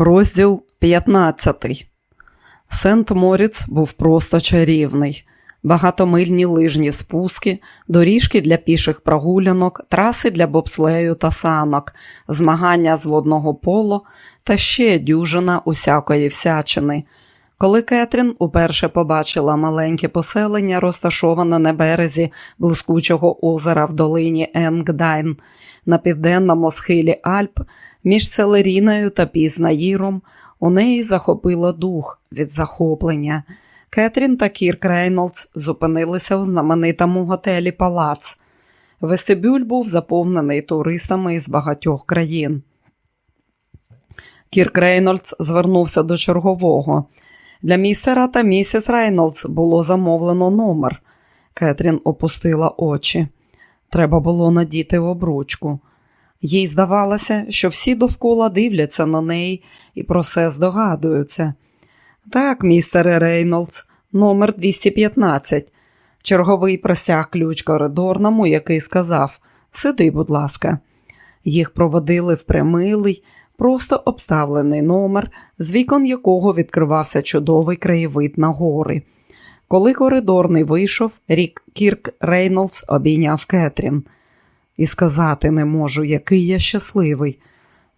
Розділ 15 Сент Моріц був просто чарівний. Багатомильні лижні спуски, доріжки для піших прогулянок, траси для бобслею та санок, змагання з водного поло та ще дюжина усякої всячини. Коли Кетрін уперше побачила маленьке поселення, розташоване на березі блискучого озера в долині Енгдайн, на південному схилі Альп, між Целеріною та Пізнаїром, у неї захопило дух від захоплення. Кетрін та Кірк Рейнолдс зупинилися у знаменитому готелі Палац. Вестибюль був заповнений туристами із багатьох країн. Кірк Рейнолдс звернувся до чергового. Для містера та місіс Рейнолдс було замовлено номер. Кетрін опустила очі. Треба було надіти обручку. Їй здавалося, що всі довкола дивляться на неї і про все здогадуються. Так, містере Рейнолдс, номер 215. Черговий простяг ключ коридорному, який сказав Сиди, будь ласка. Їх проводили в примилий, просто обставлений номер, з вікон якого відкривався чудовий краєвид на гори. Коли коридорний вийшов, рік Кірк Рейнолдс обійняв Кетрін. І сказати не можу, який я щасливий.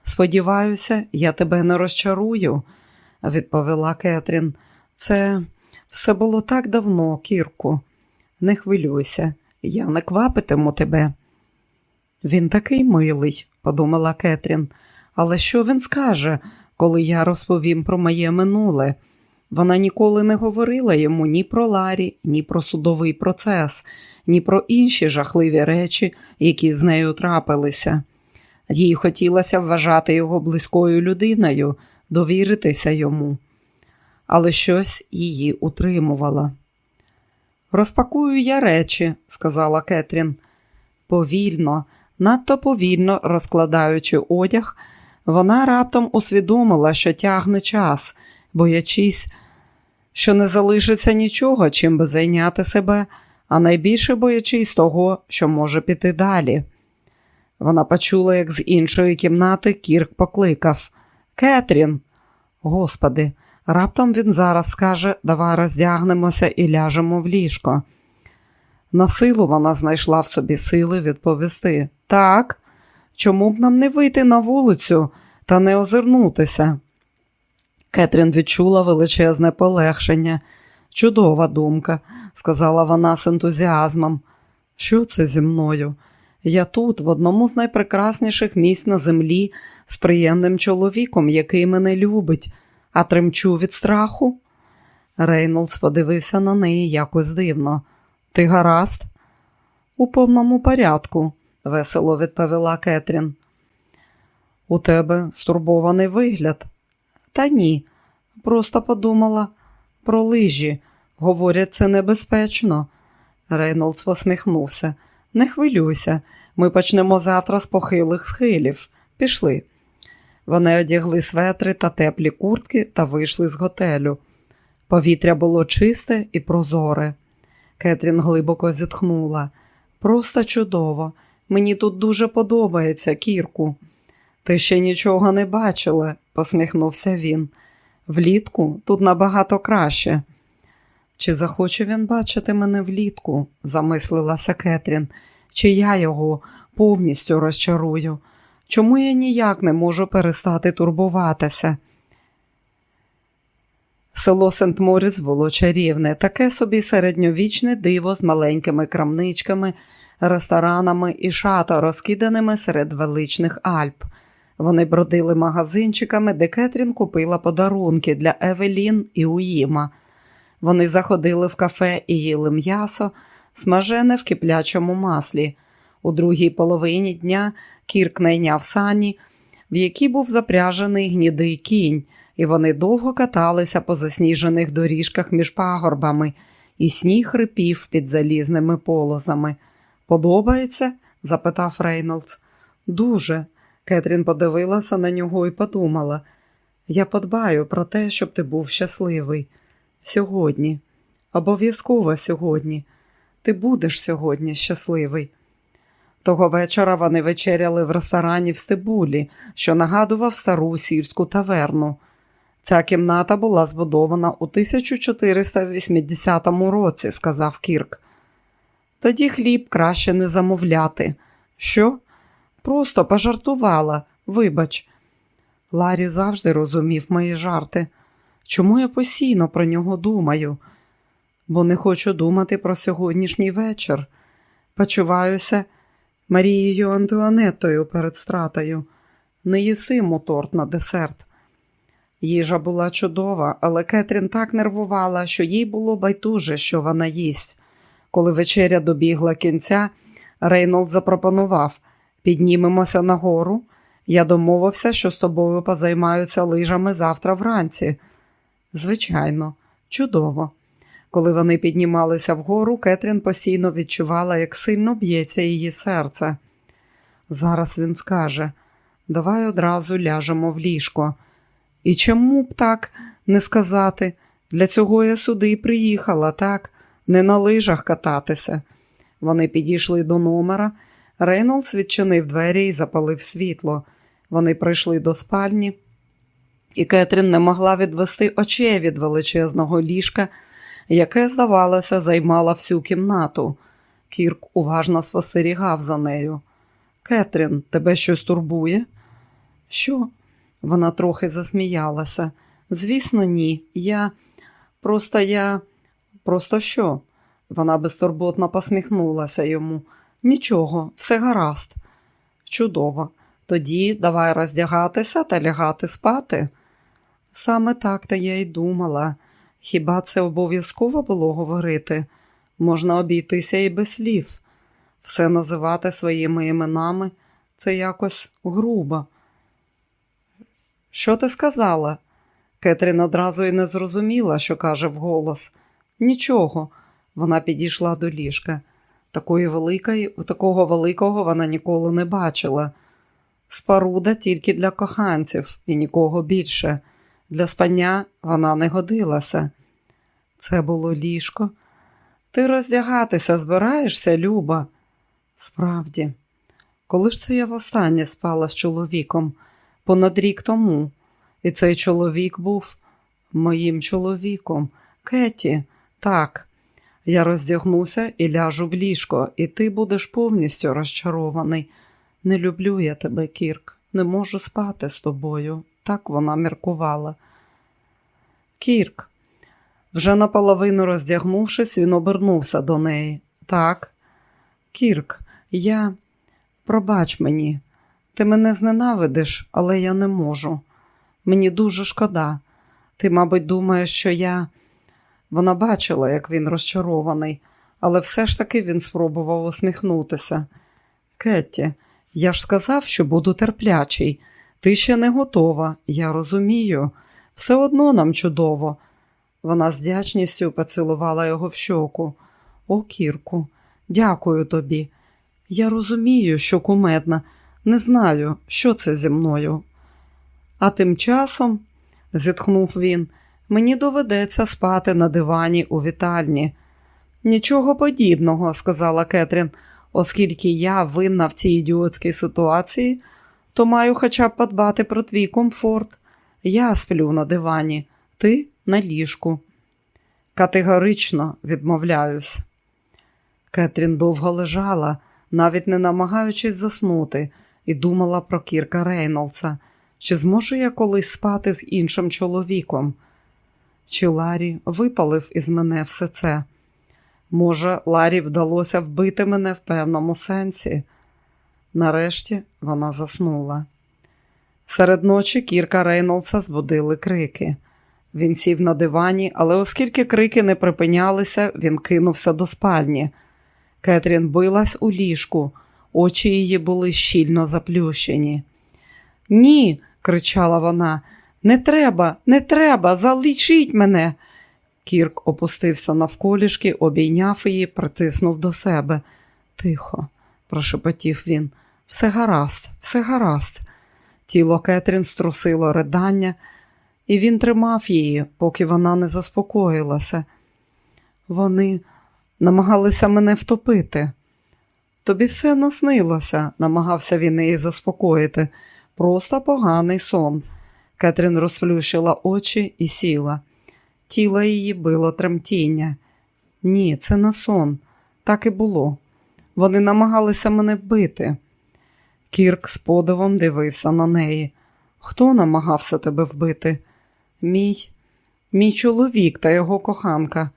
Сподіваюся, я тебе не розчарую, відповіла Кетрін. Це все було так давно, Кірку. Не хвилюйся, я не квапитиму тебе. Він такий милий, подумала Кетрін, але що він скаже, коли я розповім про моє минуле? Вона ніколи не говорила йому ні про Ларі, ні про судовий процес, ні про інші жахливі речі, які з нею трапилися. Їй хотілося вважати його близькою людиною, довіритися йому, але щось її утримувало. Розпакую я речі, сказала Кетрін. Повільно, надто повільно розкладаючи одяг, вона раптом усвідомила, що тягне час, боячись, що не залишиться нічого, чим би зайняти себе, а найбільше боячись того, що може піти далі. Вона почула, як з іншої кімнати Кірк покликав Кетрін. Господи, раптом він зараз скаже, давай роздягнемося і ляжемо в ліжко. На силу вона знайшла в собі сили відповісти так, чому б нам не вийти на вулицю та не озирнутися? Кетрін відчула величезне полегшення. Чудова думка, сказала вона з ентузіазмом. Що це зі мною? Я тут, в одному з найпрекрасніших місць на землі, з приємним чоловіком, який мене любить, а тремчу від страху. Рейнолдс подивився на неї якось дивно. Ти гаразд? У повному порядку, весело відповіла Кетрін. У тебе стурбований вигляд. Та ні, просто подумала про лижі. Говорять, це небезпечно. Рейнолдс посміхнувся. Не хвилюйся, ми почнемо завтра з похилих схилів. Пішли. Вони одягли светри та теплі куртки та вийшли з готелю. Повітря було чисте і прозоре. Кетрін глибоко зітхнула. Просто чудово. Мені тут дуже подобається, Кірку. Ти ще нічого не бачила, посміхнувся він. Влітку тут набагато краще. Чи захоче він бачити мене влітку? замислилася Кетрін, чи я його повністю розчарую? Чому я ніяк не можу перестати турбуватися? Село Сент Моріц було чарівне, таке собі середньовічне диво з маленькими крамничками, ресторанами і шато, розкиданими серед величних Альп. Вони бродили магазинчиками, де Кетрін купила подарунки для Евелін і Уїма. Вони заходили в кафе і їли м'ясо, смажене в киплячому маслі. У другій половині дня Кірк найняв сані, в якій був запряжений гнідий кінь, і вони довго каталися по засніжених доріжках між пагорбами, і сніг рипів під залізними полозами. Подобається? запитав Рейнолдс. Дуже. Кетрін подивилася на нього і подумала. Я подбаю про те, щоб ти був щасливий. Сьогодні, обов'язково сьогодні. Ти будеш сьогодні щасливий. Того вечора вони вечеряли в ресторані в Стебулі, що нагадував стару сільську таверну. Ця кімната була збудована у 1480 році, сказав Кірк. Тоді хліб краще не замовляти. Що? Просто пожартувала, вибач. Ларі завжди розумів мої жарти. Чому я постійно про нього думаю? Бо не хочу думати про сьогоднішній вечір. Почуваюся Марією Антуанетою перед стратою. Не їсимо торт на десерт. Їжа була чудова, але Кетрін так нервувала, що їй було байдуже, що вона їсть. Коли вечеря добігла кінця, Рейнолдс запропонував піднімемося нагору. Я домовився, що з тобою позаймаються лижами завтра вранці. Звичайно, чудово. Коли вони піднімалися вгору, Кетрін постійно відчувала, як сильно б'ється її серце. Зараз він скаже давай одразу ляжемо в ліжко. І чому б так не сказати? Для цього я сюди і приїхала, так, не на лижах кататися. Вони підійшли до номера. Рейнолдс відчинив двері і запалив світло. Вони прийшли до спальні, і Кетрін не могла відвести очей від величезного ліжка, яке, здавалося, займала всю кімнату. Кірк уважно спостерігав за нею. Кетрін, тебе щось турбує? Що? Вона трохи засміялася. Звісно, ні. Я просто я. Просто що? Вона безтурботно посміхнулася йому. Нічого, все гаразд. Чудово. Тоді давай роздягатися та лягати спати. Саме так та я й думала. Хіба це обов'язково було говорити? Можна обійтися і без слів. Все називати своїми іменами це якось грубо. Що ти сказала? Кетрін одразу й не зрозуміла, що каже вголос. Нічого. Вона підійшла до ліжка. Такої великої, Такого великого вона ніколи не бачила. Спаруда тільки для коханців і нікого більше. Для спання вона не годилася. Це було ліжко. Ти роздягатися збираєшся, Люба? Справді, коли ж це я востаннє спала з чоловіком? Понад рік тому. І цей чоловік був моїм чоловіком. Кеті, так, я роздягнуся і ляжу в ліжко, і ти будеш повністю розчарований. Не люблю я тебе, Кірк, не можу спати з тобою. Так вона міркувала. Кірк, вже наполовину роздягнувшись, він обернувся до неї. Так, Кірк, я пробач мені, ти мене зненавидиш, але я не можу. Мені дуже шкода. Ти, мабуть, думаєш, що я. Вона бачила, як він розчарований, але все ж таки він спробував усміхнутися. Кетті, я ж сказав, що буду терплячий. Ти ще не готова, я розумію. Все одно нам чудово. Вона з вдячністю поцілувала його в щоку. О, Кірку, дякую тобі. Я розумію, що кумедна, не знаю, що це зі мною. А тим часом, зітхнув він, мені доведеться спати на дивані у вітальні. Нічого подібного, сказала Кетрін, оскільки я винна в цій ідіотській ситуації, то маю хоча б подбати про твій комфорт. Я сплю на дивані, ти на ліжку. Категорично відмовляюсь. Кетрін довго лежала, навіть не намагаючись заснути, і думала про Кірка Рейнолдса. Чи зможу я колись спати з іншим чоловіком? Чи Ларі випалив із мене все це? Може, Ларі вдалося вбити мене в певному сенсі? Нарешті вона заснула. Серед ночі Кірка Рейнолдса збудили крики. Він сів на дивані, але оскільки крики не припинялися, він кинувся до спальні. Кетрін билась у ліжку, очі її були щільно заплющені. Ні, кричала вона, не треба, не треба, залишіть мене. Кірк опустився навколішки, обійняв її, притиснув до себе. Тихо, прошепотів він. Все гаразд, все гаразд. Тіло Кетрін струсило ридання, і він тримав її, поки вона не заспокоїлася. Вони намагалися мене втопити. Тобі все наснилося, намагався він її заспокоїти. Просто поганий сон. Кетрін розплющила очі і сіла. Тіло її било тремтіння. Ні, це не сон. Так і було. Вони намагалися мене вбити. Кірк з подивом дивився на неї. Хто намагався тебе вбити? Мій, мій чоловік та його коханка.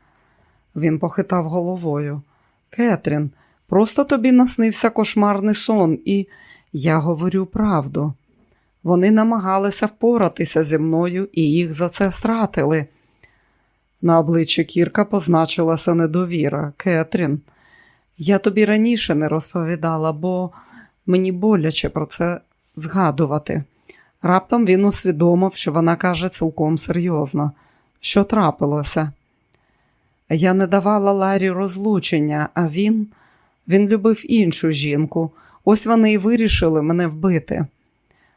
Він похитав головою. Кетрін, просто тобі наснився кошмарний сон, і я говорю правду. Вони намагалися впоратися зі мною і їх за це стратили. На обличчі Кірка позначилася недовіра. Кетрін, я тобі раніше не розповідала, бо мені боляче про це згадувати. Раптом він усвідомив, що вона каже цілком серйозно. Що трапилося? Я не давала Ларі розлучення, а він він любив іншу жінку. Ось вони і вирішили мене вбити.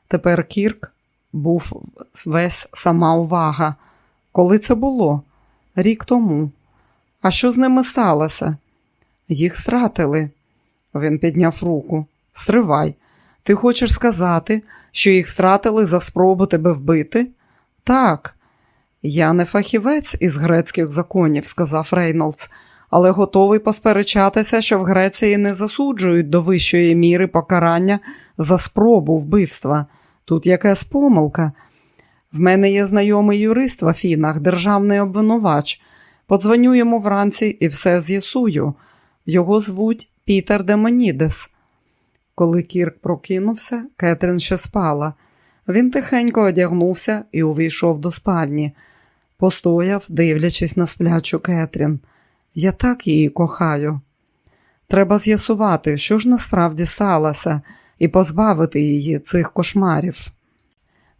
Тепер Кірк був весь сама увага. Коли це було? Рік тому. А що з ними сталося? Їх стратили. Він підняв руку. Стривай. Ти хочеш сказати, що їх стратили за спробу тебе вбити? Так. Я не фахівець із грецьких законів, сказав Рейнолдс, але готовий посперечатися, що в Греції не засуджують до вищої міри покарання за спробу вбивства. Тут якась помилка. В мене є знайомий юрист в Афінах, державний обвинувач. Подзвоню йому вранці і все з'ясую. Його звуть Пітер Демонідес. Коли Кірк прокинувся, Кетрін ще спала. Він тихенько одягнувся і увійшов до спальні. Постояв, дивлячись на сплячу Кетрін. Я так її кохаю. Треба з'ясувати, що ж насправді сталося, і позбавити її цих кошмарів.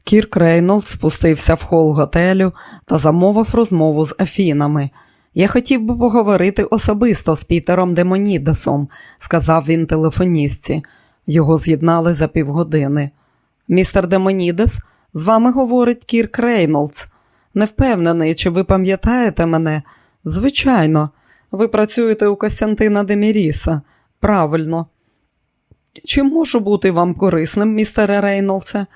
Кірк Рейнолдс спустився в хол готелю та замовив розмову з Афінами. Я хотів би поговорити особисто з Пітером Демонідесом, сказав він телефоністці. Його з'єднали за півгодини. Містер Демонідес, з вами говорить Кірк Рейнолдс. Не впевнений, чи ви пам'ятаєте мене? Звичайно, ви працюєте у Костянтина Деміріса. Правильно. Чи можу бути вам корисним, містере Рейнолдсе?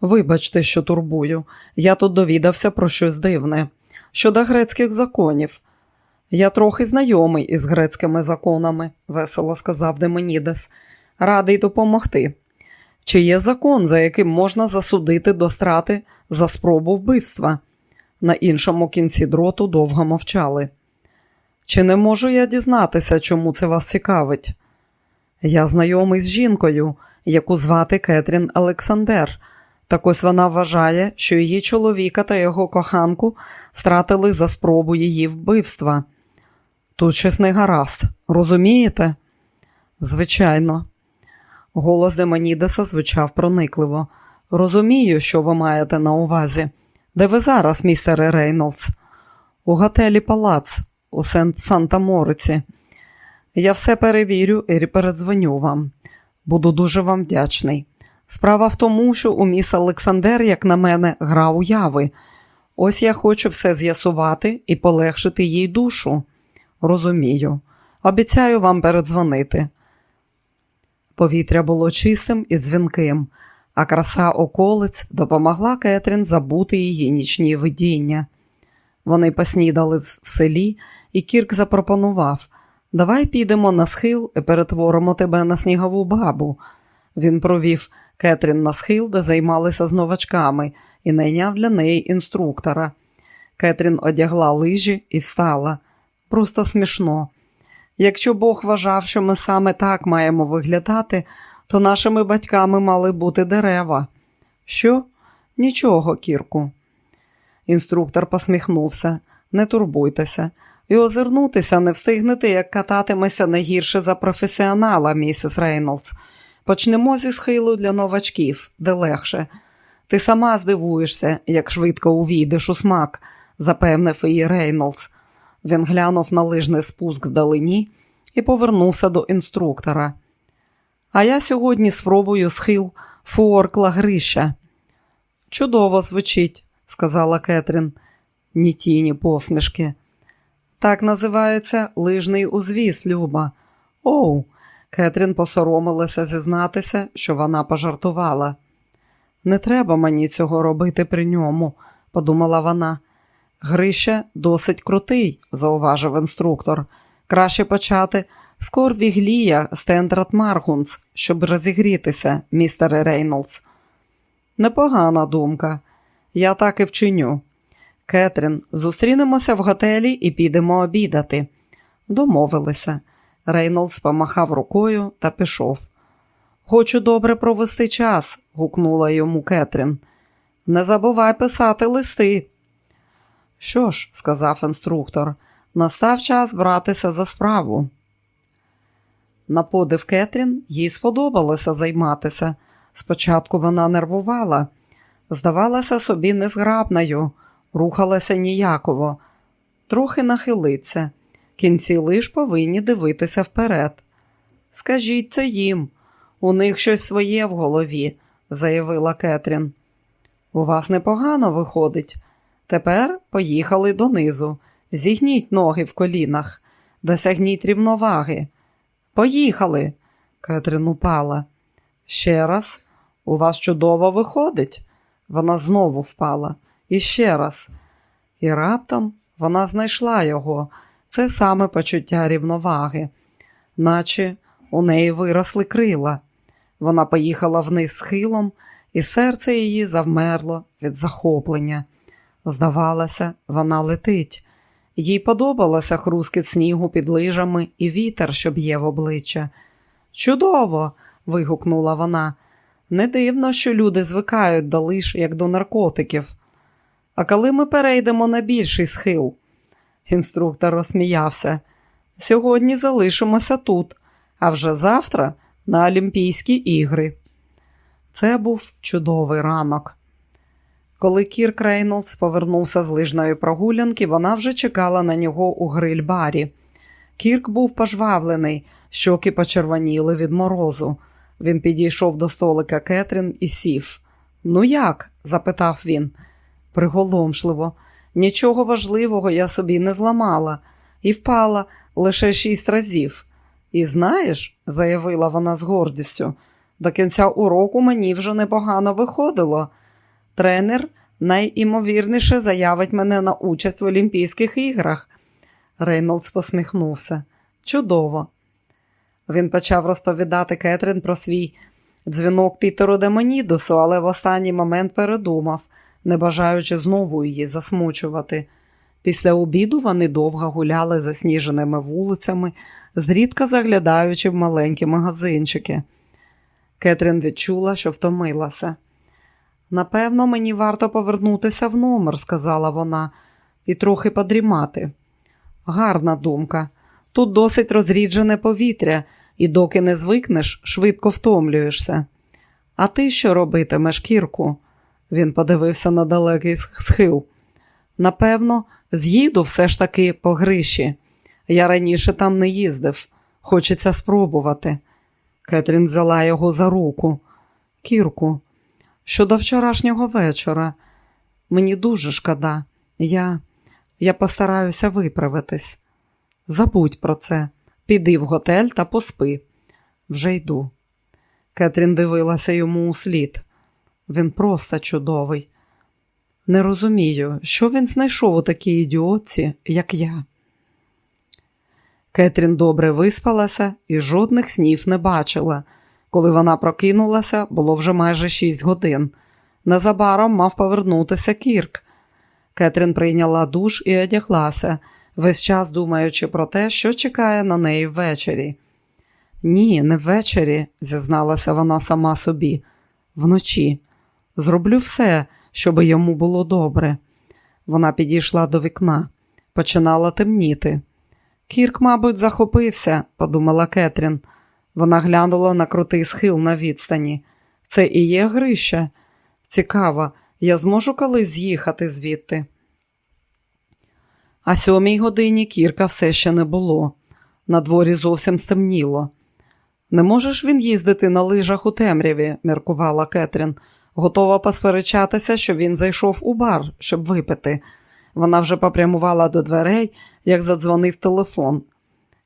Вибачте, що турбую. Я тут довідався про щось дивне. Щодо грецьких законів. Я трохи знайомий із грецькими законами, весело сказав Демонідес. Радий допомогти. Чи є закон, за яким можна засудити до страти за спробу вбивства? На іншому кінці дроту довго мовчали. Чи не можу я дізнатися, чому це вас цікавить? Я знайомий з жінкою, яку звати Кетрін Олександр. Так ось вона вважає, що її чоловіка та його коханку стратили за спробу її вбивства. Тут щось не гаразд, розумієте? Звичайно. Голос Демонідеса звучав проникливо. Розумію, що ви маєте на увазі. Де ви зараз, містере Рейнолдс? У готелі Палац у Санта Мориці. Я все перевірю і передзвоню вам. Буду дуже вам вдячний. Справа в тому, що у міс Олександр, як на мене, гра уяви. Ось я хочу все з'ясувати і полегшити їй душу. Розумію. Обіцяю вам передзвонити. Повітря було чистим і дзвінким, а краса околиць допомогла Кетрін забути її нічні видіння. Вони поснідали в селі, і Кірк запропонував Давай підемо на схил і перетворимо тебе на снігову бабу. Він провів Кетрін на схил, де займалися з новачками, і найняв для неї інструктора. Кетрін одягла лижі і встала. Просто смішно. Якщо Бог вважав, що ми саме так маємо виглядати, то нашими батьками мали бути дерева. Що? Нічого, Кірку. Інструктор посміхнувся. Не турбуйтеся, і озирнутися не встигнете, як кататимеся не гірше за професіонала, місіс Рейнолдс. Почнемо зі схилу для новачків, де легше. Ти сама здивуєшся, як швидко увійдеш у смак, запевнив її Рейнолдс. Він глянув на лижний спуск вдалині і повернувся до інструктора. А я сьогодні спробую схил фуоркла Гриша. Чудово звучить, сказала Кетрін, ні тіні посмішки. Так називається лижний узвіз, Люба. Оу, Кетрін посоромилася зізнатися, що вона пожартувала. Не треба мені цього робити при ньому, подумала вона. Гриша досить крутий, зауважив інструктор. Краще почати з Корвіглія Стендрат Маргунс, щоб розігрітися, містере Рейнолдс. Непогана думка. Я так і вчиню. Кетрін, зустрінемося в готелі і підемо обідати. Домовилися. Рейнолдс помахав рукою та пішов. Хочу добре провести час, гукнула йому Кетрін. Не забувай писати листи. Що ж, сказав інструктор, настав час братися за справу. На подив Кетрін їй сподобалося займатися. Спочатку вона нервувала, здавалася собі незграбною, рухалася ніяково, трохи нахилиться. Кінці лиш повинні дивитися вперед. Скажіть це їм, у них щось своє в голові, заявила Кетрін. У вас непогано виходить. Тепер поїхали донизу. Зігніть ноги в колінах, досягніть рівноваги. Поїхали. Кетрін упала. Ще раз, у вас чудово виходить. Вона знову впала. І ще раз. І раптом вона знайшла його, це саме почуття рівноваги, наче у неї виросли крила. Вона поїхала вниз схилом, і серце її завмерло від захоплення. Здавалося, вона летить. Їй подобалося хрускіт снігу під лижами і вітер, що б'є в обличчя. Чудово! вигукнула вона. Не дивно, що люди звикають до лиш, як до наркотиків. А коли ми перейдемо на більший схил? Інструктор розсміявся. Сьогодні залишимося тут, а вже завтра на Олімпійські ігри. Це був чудовий ранок. Коли Кірк Рейнолдс повернувся з лижної прогулянки, вона вже чекала на нього у гриль-барі. Кірк був пожвавлений, щоки почервоніли від морозу. Він підійшов до столика Кетрін і сів. Ну як? запитав він. Приголомшливо. Нічого важливого я собі не зламала і впала лише шість разів. І знаєш, заявила вона з гордістю, до кінця уроку мені вже непогано виходило. Тренер найімовірніше заявить мене на участь в Олімпійських іграх. Рейнолдс посміхнувся. Чудово. Він почав розповідати Кетрін про свій дзвінок Пітеру Демонідусу, але в останній момент передумав, не бажаючи знову її засмучувати. Після обіду вони довго гуляли засніженими вулицями, зрідка заглядаючи в маленькі магазинчики. Кетрін відчула, що втомилася. Напевно, мені варто повернутися в номер, сказала вона, і трохи подрімати. Гарна думка. Тут досить розріджене повітря, і доки не звикнеш, швидко втомлюєшся. А ти що робитимеш, Кірку? Він подивився на далекий схил. Напевно, з'їду все ж таки по гриші. Я раніше там не їздив, хочеться спробувати. Кетрін взяла його за руку. Кірку, щодо вчорашнього вечора. Мені дуже шкода. Я я постараюся виправитись. Забудь про це, піди в готель та поспи. Вже йду. Кетрін дивилася йому у слід. Він просто чудовий. Не розумію, що він знайшов у такій ідіотці, як я. Кетрін добре виспалася і жодних снів не бачила. Коли вона прокинулася, було вже майже шість годин. Незабаром мав повернутися Кірк. Кетрін прийняла душ і одяглася, весь час думаючи про те, що чекає на неї ввечері. Ні, не ввечері, зізналася вона сама собі. Вночі. Зроблю все, щоб йому було добре. Вона підійшла до вікна, починала темніти. Кірк, мабуть, захопився, подумала Кетрін. Вона глянула на крутий схил на відстані. Це і є Грища. Цікаво, я зможу колись з'їхати звідти. А сьомій годині Кірка все ще не було. На дворі зовсім стемніло. Не можеш він їздити на лижах у темряві, міркувала Кетрін. Готова посперечатися, що він зайшов у бар, щоб випити. Вона вже попрямувала до дверей, як задзвонив телефон.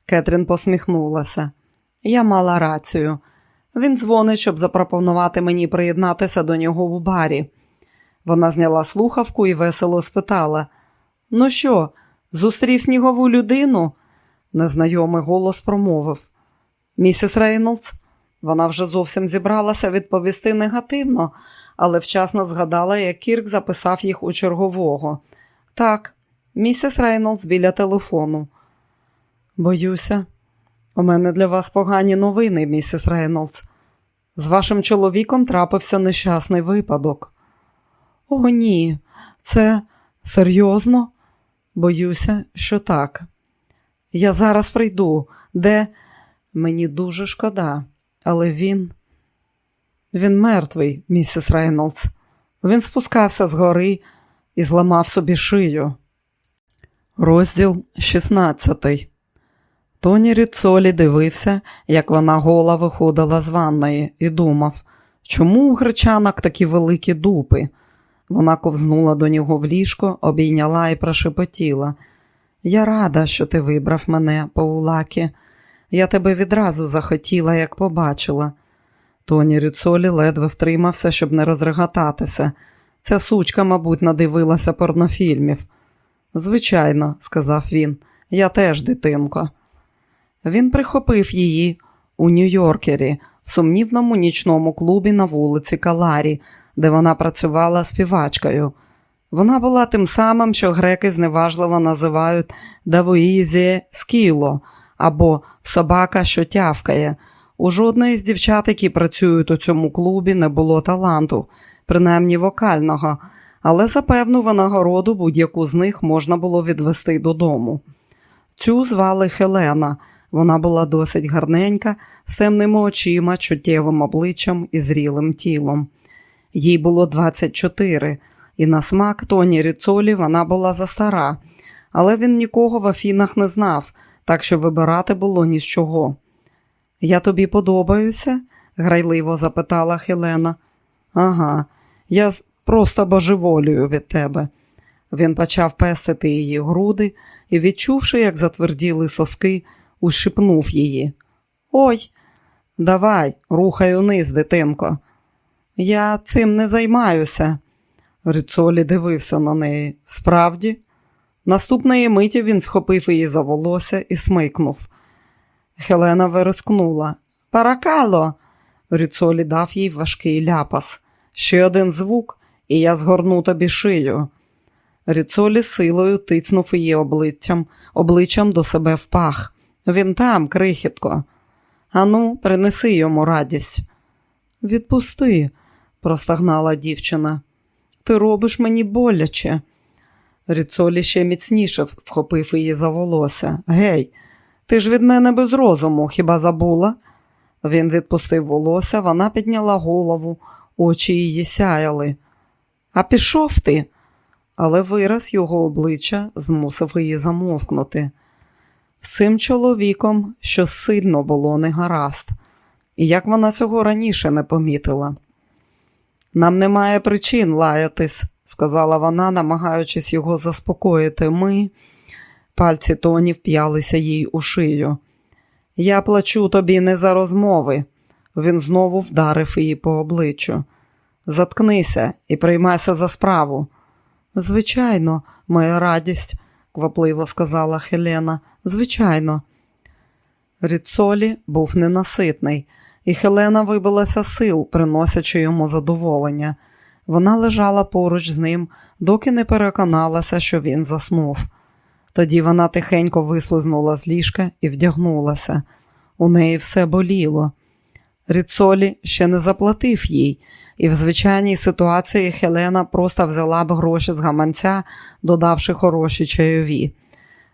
Кетрін посміхнулася. Я мала рацію. Він дзвонить, щоб запропонувати мені приєднатися до нього в барі. Вона зняла слухавку і весело спитала: Ну що, зустрів снігову людину? Незнайомий голос промовив. Місіс Рейнолдс, вона вже зовсім зібралася відповісти негативно, але вчасно згадала, як Кірк записав їх у чергового. Так, місіс Рейнолдс біля телефону. Боюся, у мене для вас погані новини, місіс Рейнолдс. З вашим чоловіком трапився нещасний випадок. О, ні, це серйозно? Боюся, що так. Я зараз прийду, де мені дуже шкода, але він. Він мертвий, місіс Рейнолдс. Він спускався з гори і зламав собі шию. Розділ 16 Тоні Ріцолі дивився, як вона гола виходила з ванної, і думав, чому у гречанок такі великі дупи? Вона ковзнула до нього в ліжко, обійняла і прошепотіла. Я рада, що ти вибрав мене, Паулакі. Я тебе відразу захотіла, як побачила. Тоні Рюцолі ледве втримався, щоб не розреготатися. Ця сучка, мабуть, надивилася порнофільмів. Звичайно, сказав він, я теж дитинко. Він прихопив її у Нью-Йоркері, в сумнівному нічному клубі на вулиці Каларі, де вона працювала співачкою. Вона була тим самим, що греки зневажливо називають Давоїзі Скіло або собака, що тявкає. У жодної з дівчат, які працюють у цьому клубі, не було таланту, принаймні вокального, але за певну винагороду будь-яку з них можна було відвести додому. Цю звали Хелена. Вона була досить гарненька, з темними очима, чуттєвим обличчям і зрілим тілом. Їй було 24, і на смак Тоні Ріцолі вона була застара, але він нікого в Афінах не знав, так що вибирати було ні з чого. Я тобі подобаюся? грайливо запитала Хелена. Ага, я просто божеволюю від тебе. Він почав пестити її груди і, відчувши, як затверділи соски, ущипнув її. Ой, давай, рухай униз, дитинко. Я цим не займаюся. Рицолі дивився на неї. Справді, наступної миті він схопив її за волосся і смикнув. Хелена вирискнула. Паракало. Рицолі дав їй важкий ляпас. Ще один звук, і я згорну тобі шию. Ріцолі силою тицнув її обличчям, обличчям до себе в пах. Він там, крихітко. Ану, принеси йому радість. Відпусти, простагнала дівчина. Ти робиш мені боляче. Ріцолі ще міцніше вхопив її за волосся. Гей, ти ж від мене без розуму, хіба забула? Він відпустив волосся, вона підняла голову, очі її сяяли. А пішов ти, але вираз його обличчя змусив її замовкнути. З цим чоловіком що сильно було негаразд, і як вона цього раніше не помітила. Нам немає причин лаятись, сказала вона, намагаючись його заспокоїти. Ми, пальці Тоні вп'ялися їй у шию. Я плачу тобі не за розмови. Він знову вдарив її по обличчю. Заткнися і приймайся за справу. Звичайно, моя радість, квапливо сказала Хелена. Звичайно. Ріцолі був ненаситний, і Хелена вибилася сил, приносячи йому задоволення. Вона лежала поруч з ним, доки не переконалася, що він заснув. Тоді вона тихенько вислизнула з ліжка і вдягнулася. У неї все боліло. Ріцолі ще не заплатив їй, і в звичайній ситуації Хелена просто взяла б гроші з гаманця, додавши хороші чайові.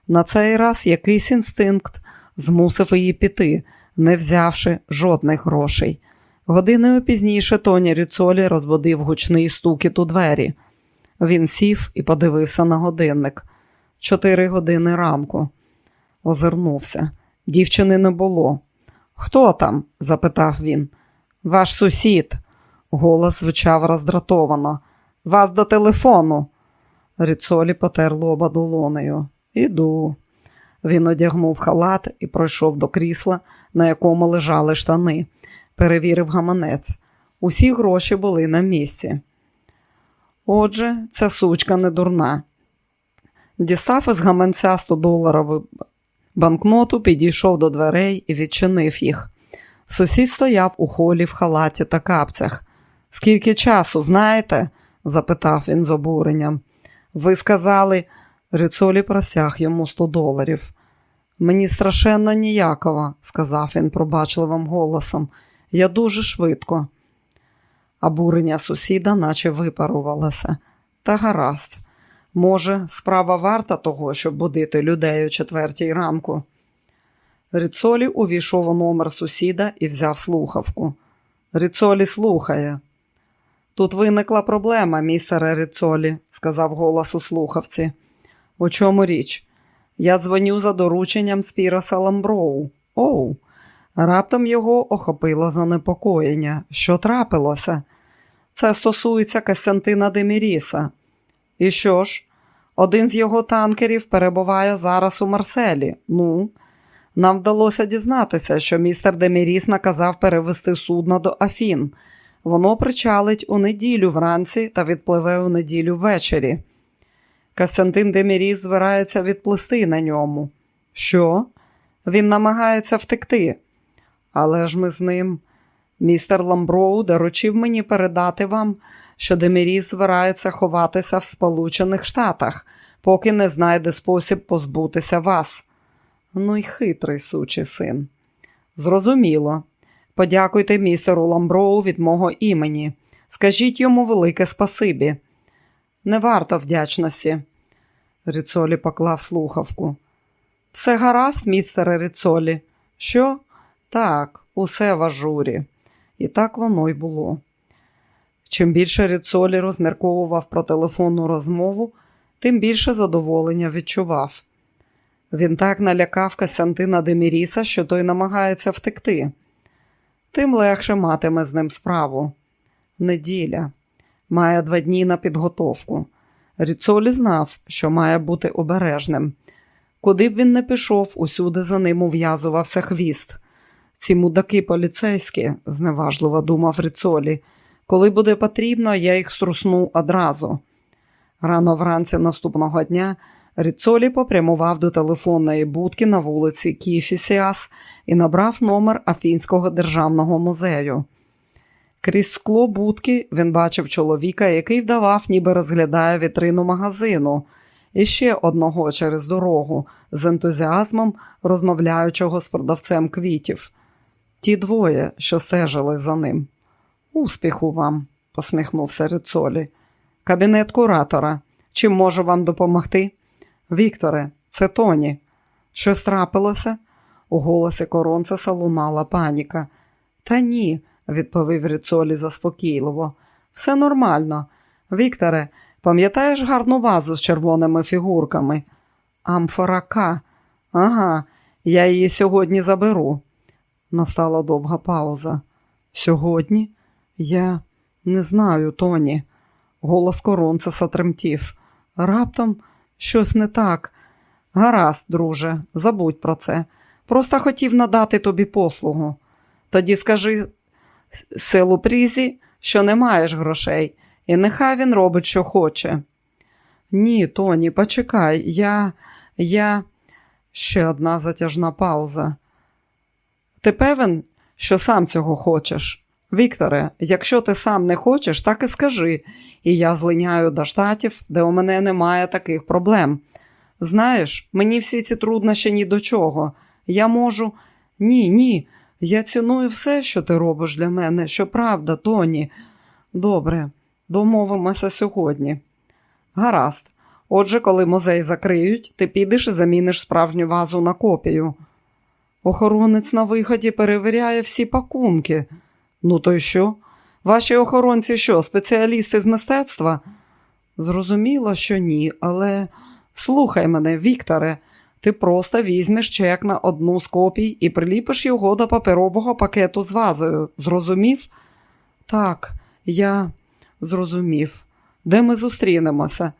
На цей раз якийсь інстинкт змусив її піти, не взявши жодних грошей. Годиною пізніше Тоні Ріцолі розбудив гучний стукіт у двері. Він сів і подивився на годинник. Чотири години ранку. Озирнувся. Дівчини не було. Хто там? запитав він. Ваш сусід. Голос звучав роздратовано. Вас до телефону. Ріцолі потер лоба долонею. Іду. Він одягнув халат і пройшов до крісла, на якому лежали штани, перевірив гаманець. Усі гроші були на місці. Отже, ця сучка не дурна. Дістав із гаманця 100 доларову банкноту, підійшов до дверей і відчинив їх. Сусід стояв у холі в халаті та капцях. Скільки часу, знаєте? запитав він з обуренням. Ви сказали, Рицолі простяг йому 100 доларів. Мені страшенно ніяково, сказав він пробачливим голосом. Я дуже швидко. Обурення сусіда наче випарувалося. Та гаразд. Може, справа варта того, щоб будити людей о четвертій ранку. Ріцолі увійшов у номер сусіда і взяв слухавку. Ріцолі слухає. Тут виникла проблема, містере Ріцолі, сказав голос у слухавці. У чому річ? Я дзвоню за дорученням Спіроса Ламброу. Оу. Раптом його охопило занепокоєння. Що трапилося? Це стосується Костянтина Деміріса. І що ж? Один з його танкерів перебуває зараз у Марселі. Ну, нам вдалося дізнатися, що містер Деміріс наказав перевести судно до Афін. Воно причалить у неділю вранці та відпливе у неділю ввечері. Костянтин Деміріс збирається відплисти на ньому. Що? Він намагається втекти. Але ж ми з ним. Містер Ламброу доручив мені передати вам, що Деміріс збирається ховатися в Сполучених Штатах, поки не знайде спосіб позбутися вас. Ну й хитрий сучий син. Зрозуміло. Подякуйте містеру Ламброу від мого імені. Скажіть йому велике спасибі. Не варто вдячності. Ріцолі поклав слухавку. Все гаразд, містере Ріцолі. Що? Так, усе в ажурі. І так воно й було. Чим більше Ріцолі розмірковував про телефонну розмову, тим більше задоволення відчував. Він так налякав Касянтина Деміріса, що той намагається втекти. Тим легше матиме з ним справу. Неділя. Має два дні на підготовку. Ріцолі знав, що має бути обережним. Куди б він не пішов, усюди за ним ув'язувався хвіст. Ці мудаки поліцейські, зневажливо думав Ріцолі. Коли буде потрібно, я їх струсну одразу. Рано вранці наступного дня Ріцолі попрямував до телефонної будки на вулиці Кіфісіас і набрав номер Афінського державного музею. Крізь скло будки він бачив чоловіка, який вдавав, ніби розглядає вітрину магазину, і ще одного через дорогу, з ентузіазмом розмовляючого з продавцем квітів. Ті двоє, що стежили за ним. Успіху вам, посміхнувся Рицолі. Кабінет куратора. Чим можу вам допомогти? Вікторе, це Тоні. Щось трапилося? У голосі коронцеса лунала паніка. Та ні, відповів Ріцолі заспокійливо. Все нормально. Вікторе, пам'ятаєш гарну вазу з червоними фігурками? Амфорака. Ага, я її сьогодні заберу. Настала довга пауза. Сьогодні? Я не знаю, Тоні. Голос коронцеса тремтів. Раптом щось не так. Гаразд, друже, забудь про це. Просто хотів надати тобі послугу. Тоді скажи селу Прізі, що не маєш грошей, і нехай він робить, що хоче. Ні, Тоні, почекай, я, я. Ще одна затяжна пауза. Ти певен, що сам цього хочеш? Вікторе, якщо ти сам не хочеш, так і скажи, і я злиняю до штатів, де у мене немає таких проблем. Знаєш, мені всі ці труднощі ні до чого. Я можу. Ні, ні. Я ціную все, що ти робиш для мене, що правда, Тоні. Добре, домовимося сьогодні. Гаразд. Отже, коли музей закриють, ти підеш і заміниш справжню вазу на копію. Охоронець на виході перевіряє всі пакунки. Ну, то й що? Ваші охоронці що, спеціалісти з мистецтва? Зрозуміло, що ні, але слухай мене, Вікторе, ти просто візьмеш чек на одну з копій і приліпиш його до паперового пакету з вазою. Зрозумів? Так, я зрозумів. Де ми зустрінемося?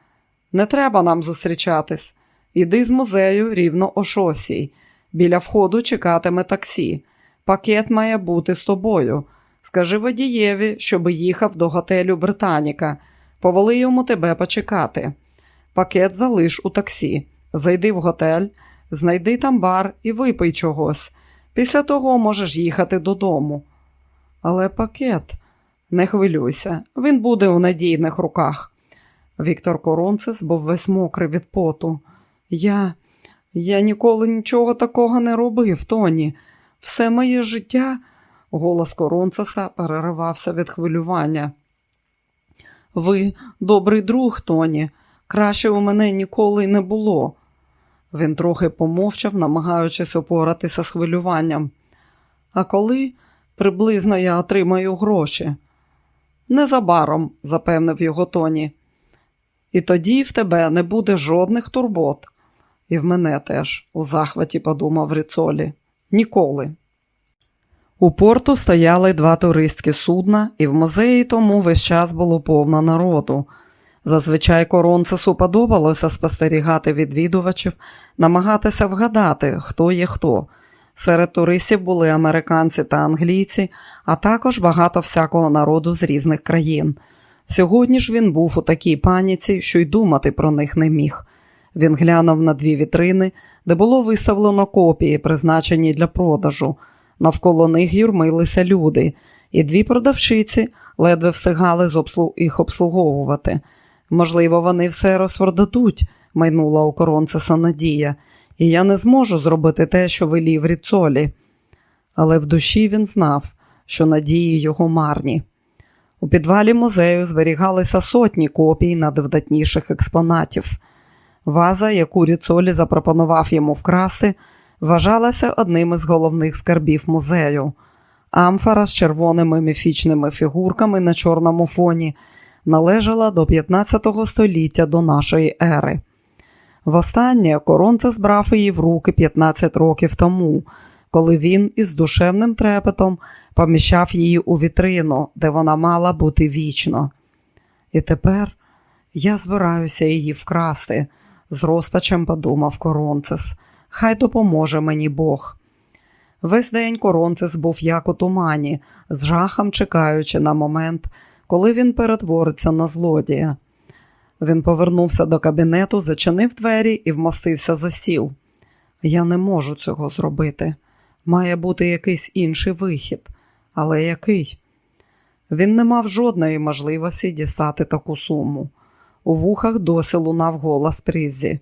Не треба нам зустрічатись. Іди з музею рівно о шостій. Біля входу чекатиме таксі. Пакет має бути з тобою. Скажи водієві, щоб їхав до готелю Британіка. Повели йому тебе почекати. Пакет залиш у таксі. Зайди в готель, знайди там бар і випий чогось. Після того можеш їхати додому. Але пакет, не хвилюйся, він буде у надійних руках. Віктор Коронцес був весь мокрий від поту. Я я ніколи нічого такого не робив, Тоні. Все моє життя, голос Коронцеса переривався від хвилювання. Ви добрий друг, Тоні. Краще у мене ніколи не було. Він трохи помовчав, намагаючись опоратися з хвилюванням. А коли приблизно я отримаю гроші? Незабаром, запевнив його Тоні. І тоді в тебе не буде жодних турбот. І в мене теж, у захваті подумав Ріцолі. Ніколи. У порту стояли два туристські судна, і в музеї тому весь час було повно народу. Зазвичай коронцесу подобалося спостерігати відвідувачів, намагатися вгадати, хто є хто. Серед туристів були американці та англійці, а також багато всякого народу з різних країн. Сьогодні ж він був у такій паніці, що й думати про них не міг. Він глянув на дві вітрини, де було виставлено копії, призначені для продажу. Навколо них юрмилися люди, і дві продавчиці ледве встигали їх обслуговувати. Можливо, вони все розпродадуть, майнула у коронцеса Надія, і я не зможу зробити те, що велів Ріцолі. Але в душі він знав, що надії його марні. У підвалі музею зберігалися сотні копій надвдатніших експонатів. Ваза, яку Ріцолі запропонував йому вкрасти, вважалася одним із головних скарбів музею. Амфора з червоними міфічними фігурками на чорному фоні належала до 15 століття до нашої ери. Востаннє коронце збрав її в руки 15 років тому, коли він із душевним трепетом поміщав її у вітрину, де вона мала бути вічно. І тепер я збираюся її вкрасти, з розпачем подумав Коронцес. Хай допоможе мені Бог. Весь день Коронцес був як у тумані, з жахом чекаючи на момент, коли він перетвориться на злодія. Він повернувся до кабінету, зачинив двері і вмостився за стіл. Я не можу цього зробити. Має бути якийсь інший вихід. Але який? Він не мав жодної можливості дістати таку суму. У вухах досі лунав голос Прізі.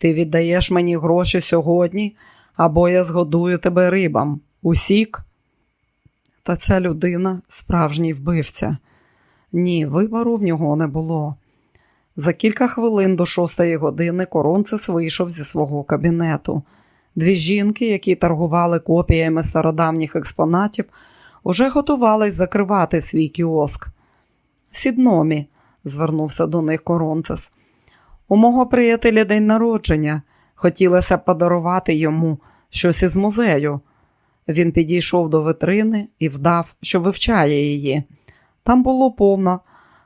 Ти віддаєш мені гроші сьогодні, або я згодую тебе рибам. Усік? Та ця людина справжній вбивця. Ні, вибору в нього не було. За кілька хвилин до шостої години коронцес вийшов зі свого кабінету. Дві жінки, які торгували копіями стародавніх експонатів, уже готувались закривати свій кіоск. Сідномі, звернувся до них коронцес. У мого приятеля день народження. Хотілося подарувати йому щось із музею. Він підійшов до витрини і вдав, що вивчає її. Там було повно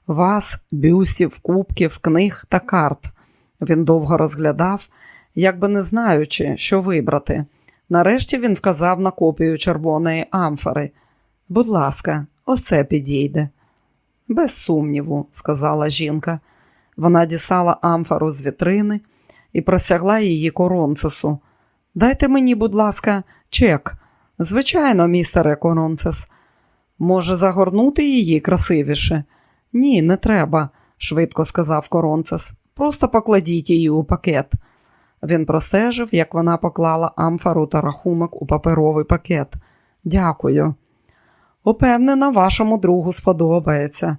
ваз, бюстів, кубків, книг та карт. Він довго розглядав, як би не знаючи, що вибрати. Нарешті він вказав на копію червоної амфори. Будь ласка, ось це підійде. Без сумніву, сказала жінка. Вона дістала амфору з вітрини і просягла її коронцесу. Дайте мені, будь ласка, чек. Звичайно, містере Коронцес. Може, загорнути її красивіше? Ні, не треба, швидко сказав Коронцес. Просто покладіть її у пакет. Він простежив, як вона поклала амфору та рахунок у паперовий пакет. Дякую. Упевнена, вашому другу сподобається.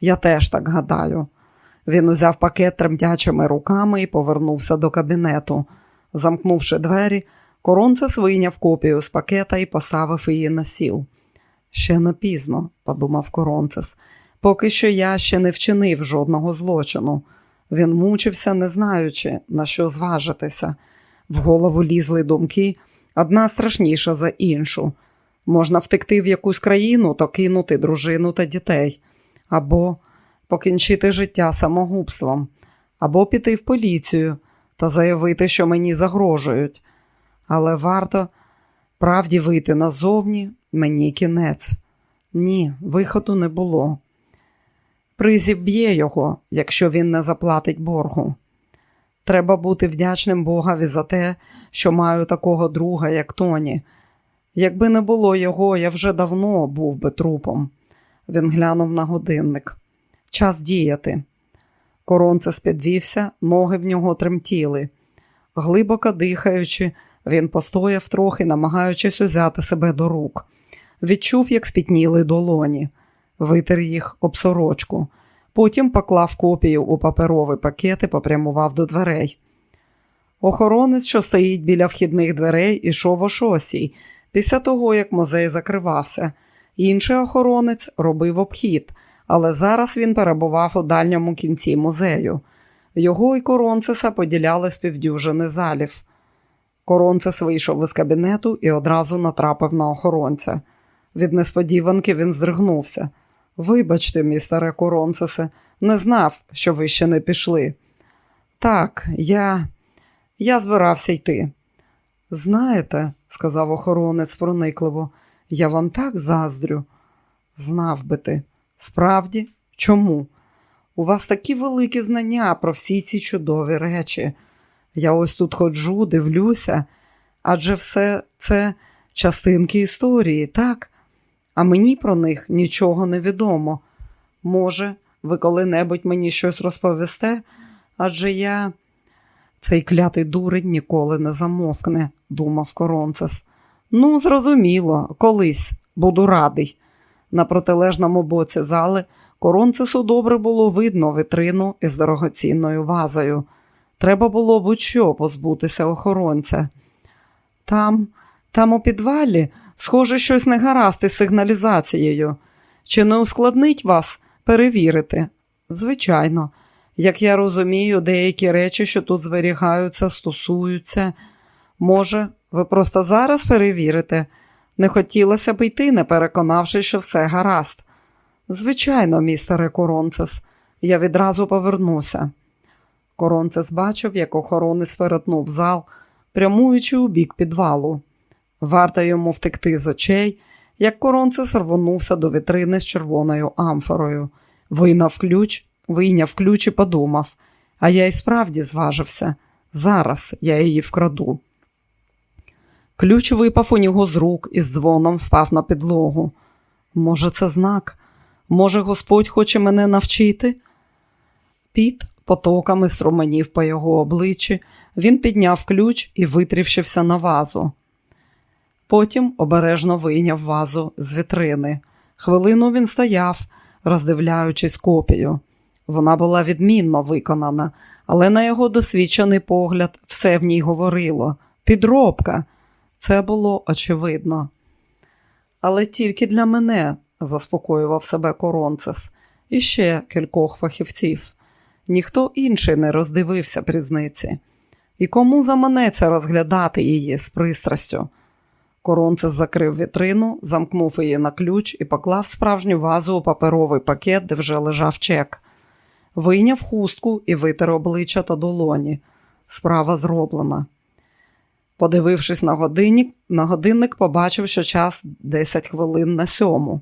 Я теж так гадаю. Він узяв пакет тремтячими руками і повернувся до кабінету. Замкнувши двері, коронце вийняв копію з пакета і поставив її на сіл. Ще не пізно, подумав Коронцес, поки що я ще не вчинив жодного злочину. Він мучився, не знаючи, на що зважитися. В голову лізли думки, одна страшніша за іншу. Можна втекти в якусь країну, то кинути дружину та дітей, або покінчити життя самогубством, або піти в поліцію та заявити, що мені загрожують. Але варто правді вийти назовні мені кінець. Ні, виходу не було. Призів б'є його, якщо він не заплатить боргу. Треба бути вдячним Богові за те, що маю такого друга, як Тоні. Якби не було його, я вже давно був би трупом. Він глянув на годинник. Час діяти. Коронце спідвівся, ноги в нього тремтіли. Глибоко дихаючи, він постояв трохи, намагаючись узяти себе до рук. Відчув, як спітніли долоні, витер їх об сорочку. Потім поклав копію у паперовий пакет і попрямував до дверей. Охоронець, що стоїть біля вхідних дверей, ішов о шостій, після того, як музей закривався. Інший охоронець робив обхід, але зараз він перебував у дальньому кінці музею. Його і коронцеса поділяли з півдюжини залів. Коронцес вийшов із кабінету і одразу натрапив на охоронця. Від несподіванки він здригнувся. Вибачте, містере Коронцесе, не знав, що ви ще не пішли. Так, я я збирався йти. Знаєте, сказав охоронець проникливо, я вам так заздрю. Знав би ти. Справді, чому? У вас такі великі знання про всі ці чудові речі. Я ось тут ходжу, дивлюся, адже все це частинки історії, так? А мені про них нічого не відомо. Може, ви коли-небудь мені щось розповісте, адже я. Цей клятий дурень ніколи не замовкне, думав Коронцес. Ну, зрозуміло, колись буду радий. На протилежному боці зали Коронцесу добре було видно витрину із дорогоцінною вазою. Треба було будь-що позбутися охоронця. Там, там у підвалі, схоже, щось не гаразд із сигналізацією. Чи не ускладнить вас перевірити? Звичайно, як я розумію, деякі речі, що тут зберігаються, стосуються. Може, ви просто зараз перевірите? Не хотілося б йти, не переконавши, що все гаразд. Звичайно, містере Коронцес, я відразу повернуся. Коронцес бачив, як охоронець перетнув зал, прямуючи у бік підвалу. Варто йому втекти з очей, як коронцес рвонувся до вітрини з червоною амфорою. Вийняв ключ, вийняв ключ і подумав, а я й справді зважився. Зараз я її вкраду. Ключ випав у нього з рук і з дзвоном впав на підлогу. Може, це знак? Може, Господь хоче мене навчити? Піт потоками струменів по його обличчі, він підняв ключ і витрівшився на вазу. Потім обережно вийняв вазу з вітрини. Хвилину він стояв, роздивляючись копію. Вона була відмінно виконана, але на його досвідчений погляд все в ній говорило. Підробка. Це було очевидно. Але тільки для мене, заспокоював себе Коронцес, і ще кількох фахівців. Ніхто інший не роздивився прізниці. І кому заманеться розглядати її з пристрастю? Коронцес закрив вітрину, замкнув її на ключ і поклав справжню вазу у паперовий пакет, де вже лежав чек. Вийняв хустку і витер обличчя та долоні. Справа зроблена. Подивившись на годинник, на годинник, побачив, що час 10 хвилин на сьому.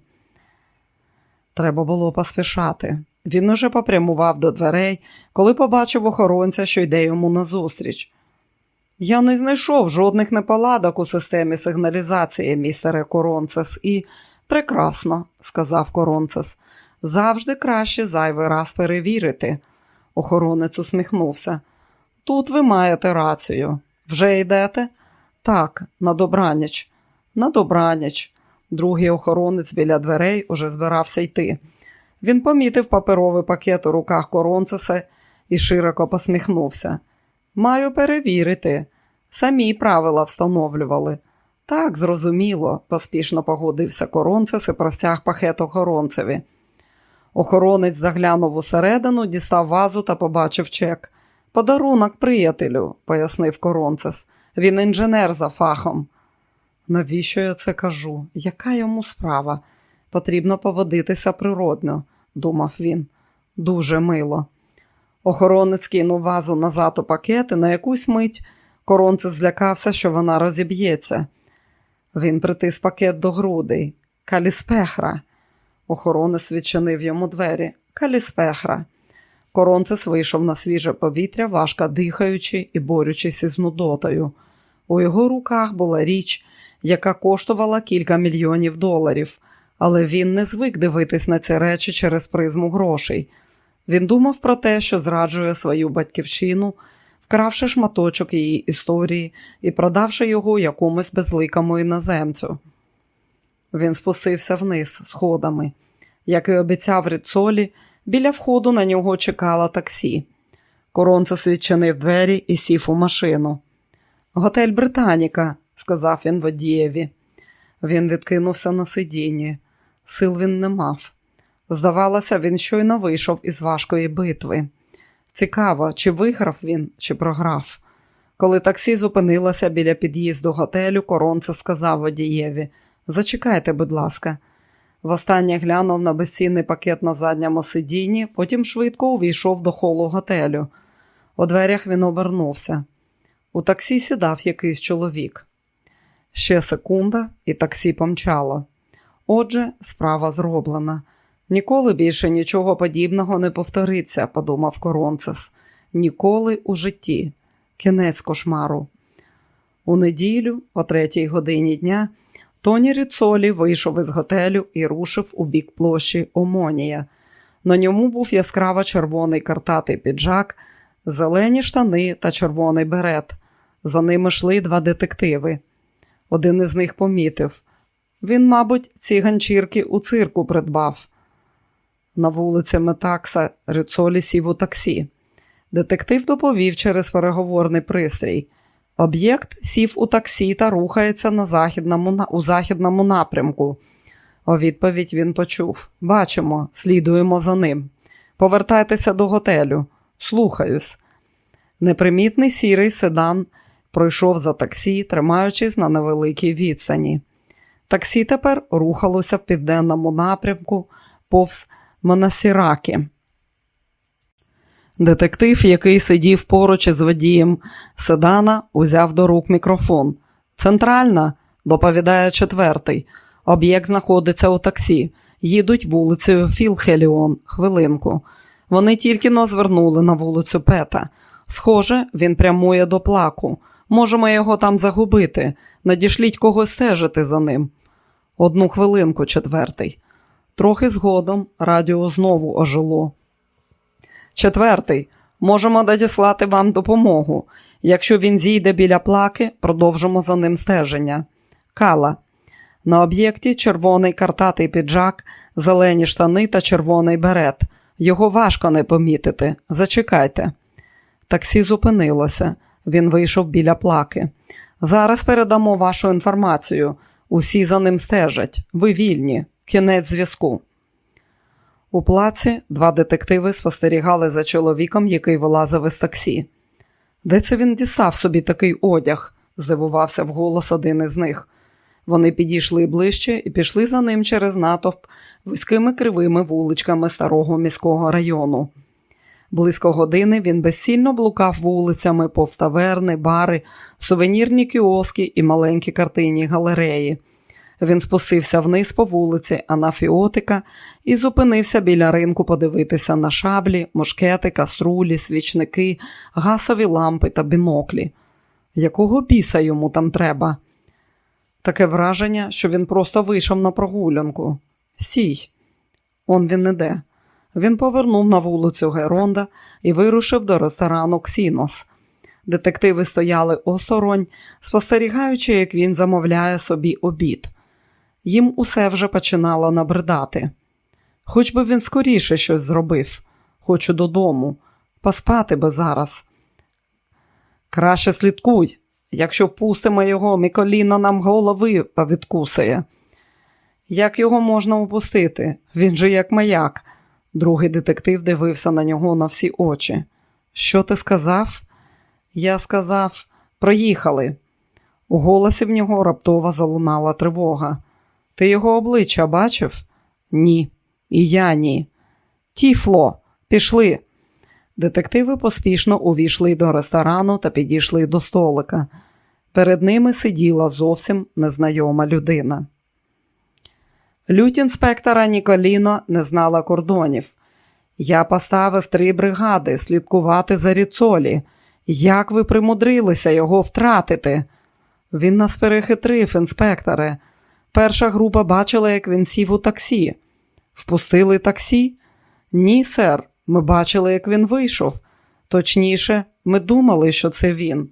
Треба було поспішати. Він уже попрямував до дверей, коли побачив охоронця, що йде йому назустріч. Я не знайшов жодних неполадок у системі сигналізації, містере Коронцес, і прекрасно, сказав Коронцес. Завжди краще зайвий раз перевірити. Охоронець усміхнувся. Тут ви маєте рацію. Вже йдете? Так, на добраніч. На добраніч. Другий охоронець біля дверей уже збирався йти. Він помітив паперовий пакет у руках Коронцеса і широко посміхнувся. Маю перевірити. Самі правила встановлювали. Так, зрозуміло, поспішно погодився Коронцес і простяг пакет охоронцеві. Охоронець заглянув усередину, дістав вазу та побачив чек. Подарунок приятелю, пояснив Коронцес. Він інженер за фахом. Навіщо я це кажу? Яка йому справа? Потрібно поводитися природно, думав він. Дуже мило. Охоронець кинув вазу назад у пакет і на якусь мить коронце злякався, що вона розіб'ється. Він притис пакет до грудей. Каліспехра. Охоронець відчинив йому двері. Каліспехра. Коронцес вийшов на свіже повітря, важко дихаючи і борючись із нудотою. У його руках була річ, яка коштувала кілька мільйонів доларів, але він не звик дивитись на ці речі через призму грошей. Він думав про те, що зраджує свою батьківщину, вкравши шматочок її історії і продавши його якомусь безликому іноземцю. Він спустився вниз сходами. Як і обіцяв Ріцолі, біля входу на нього чекало таксі. Коронцес відчинив двері і сів у машину. Готель Британіка, сказав він водієві. Він відкинувся на сидінні. Сил він не мав. Здавалося, він щойно вийшов із важкої битви. Цікаво, чи виграв він, чи програв. Коли таксі зупинилося біля під'їзду готелю, коронце сказав водієві Зачекайте, будь ласка. Востаннє глянув на безцінний пакет на задньому сидінні, потім швидко увійшов до холу готелю. У дверях він обернувся. У таксі сідав якийсь чоловік. Ще секунда, і таксі помчало. Отже, справа зроблена. Ніколи більше нічого подібного не повториться, подумав Коронцес. Ніколи у житті. Кінець кошмару. У неділю, о третій годині дня, Тоні Ріцолі вийшов із готелю і рушив у бік площі Омонія. На ньому був яскраво червоний картатий піджак, зелені штани та червоний берет. За ними йшли два детективи. Один із них помітив. Він, мабуть, ці ганчірки у цирку придбав. На вулиці Метакса Рицолі сів у таксі. Детектив доповів через переговорний пристрій. Об'єкт сів у таксі та рухається на західному, у західному напрямку. У відповідь він почув Бачимо, слідуємо за ним. Повертайтеся до готелю. Слухаюсь. Непримітний сірий седан пройшов за таксі, тримаючись на невеликій відстані. Таксі тепер рухалося в південному напрямку повз Монасіраки. Детектив, який сидів поруч із водієм седана, узяв до рук мікрофон. Центральна, доповідає четвертий. Об'єкт знаходиться у таксі. Їдуть вулицею Філхеліон. Хвилинку. Вони тільки но звернули на вулицю Пета. Схоже, він прямує до плаку. Можемо його там загубити. Надішліть когось стежити за ним. Одну хвилинку, четвертий. Трохи згодом радіо знову ожило. Четвертий. Можемо надіслати вам допомогу. Якщо він зійде біля плаки, продовжимо за ним стеження. Кала. На об'єкті червоний картатий піджак, зелені штани та червоний берет. Його важко не помітити. Зачекайте. Таксі зупинилося. Він вийшов біля плаки. Зараз передамо вашу інформацію. Усі за ним стежать. Ви вільні. Кінець зв'язку. У плаці два детективи спостерігали за чоловіком, який вилазив із таксі. Де це він дістав собі такий одяг? здивувався вголос один із них. Вони підійшли ближче і пішли за ним через натовп вузькими кривими вуличками старого міського району. Близько години він безцільно блукав вулицями повставерни, бари, сувенірні кіоски і маленькі картинні галереї. Він спустився вниз по вулиці Анафіотика і зупинився біля ринку подивитися на шаблі, мушкети, каструлі, свічники, гасові лампи та біноклі. Якого біса йому там треба? Таке враження, що він просто вийшов на прогулянку. Сій, он він іде. Він повернув на вулицю Геронда і вирушив до ресторану Ксінос. Детективи стояли осторонь, спостерігаючи, як він замовляє собі обід. Їм усе вже починало набридати. Хоч би він скоріше щось зробив, хочу додому, поспати би зараз. Краще слідкуй, якщо впустимо його, Міколіна нам голови повідкусає. Як його можна упустити? Він же як маяк. Другий детектив дивився на нього на всі очі. Що ти сказав? Я сказав, проїхали. У голосі в нього раптово залунала тривога. Ти його обличчя бачив? Ні. І я ні. Тіфло, пішли. Детективи поспішно увійшли до ресторану та підійшли до столика. Перед ними сиділа зовсім незнайома людина. Лють інспектора Ніколіно не знала кордонів. Я поставив три бригади слідкувати за Ріцолі. Як ви примудрилися його втратити? Він нас перехитрив, інспекторе. Перша група бачила, як він сів у таксі. Впустили таксі? Ні, сер. Ми бачили, як він вийшов. Точніше, ми думали, що це він.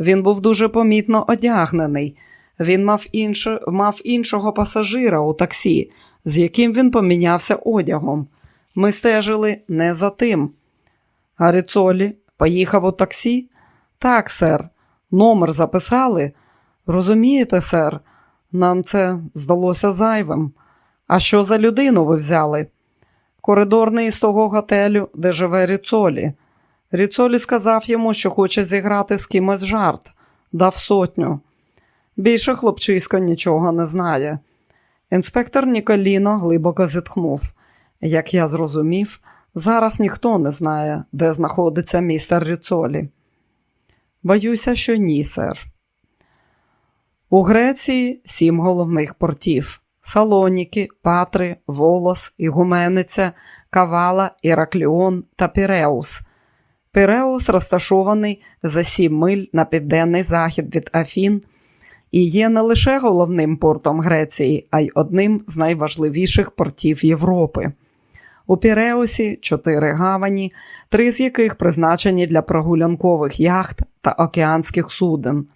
Він був дуже помітно одягнений. Він мав, інш... мав іншого пасажира у таксі, з яким він помінявся одягом. Ми стежили не за тим. А Ріцолі поїхав у таксі? Так, сер. Номер записали. Розумієте, сер, нам це здалося зайвим. А що за людину ви взяли? Коридорний із того готелю, де живе Ріцолі. Ріцолі сказав йому, що хоче зіграти з кимось жарт, дав сотню. Більше хлопчисько нічого не знає. Інспектор Ніколіно глибоко зітхнув. Як я зрозумів, зараз ніхто не знає, де знаходиться містер Ріцолі. Боюся, що ні, сер. У Греції сім головних портів: Салоніки, Патри, Волос, Ігумениця, Кавала, Іракліон та Піреус. Піреус розташований за сім миль на південний захід від Афін і є не лише головним портом Греції, а й одним з найважливіших портів Європи. У Піреусі чотири гавані, три з яких призначені для прогулянкових яхт та океанських суден.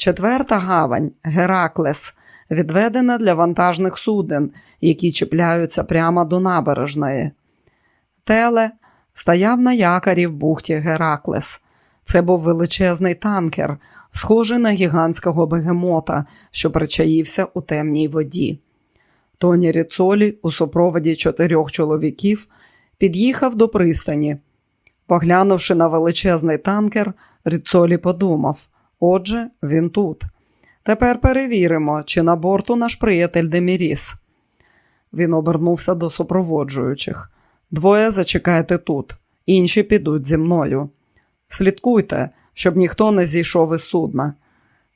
Четверта гавань Гераклес, відведена для вантажних суден, які чіпляються прямо до набережної. Теле стояв на якорі в бухті Гераклес. Це був величезний танкер, схожий на гігантського бегемота, що причаївся у темній воді. Тоні Ріцолі у супроводі чотирьох чоловіків під'їхав до пристані. Поглянувши на величезний танкер, Ріцолі подумав отже, він тут. Тепер перевіримо, чи на борту наш приятель Деміріс. Він обернувся до супроводжуючих. Двоє зачекайте тут, інші підуть зі мною. Слідкуйте, щоб ніхто не зійшов із судна.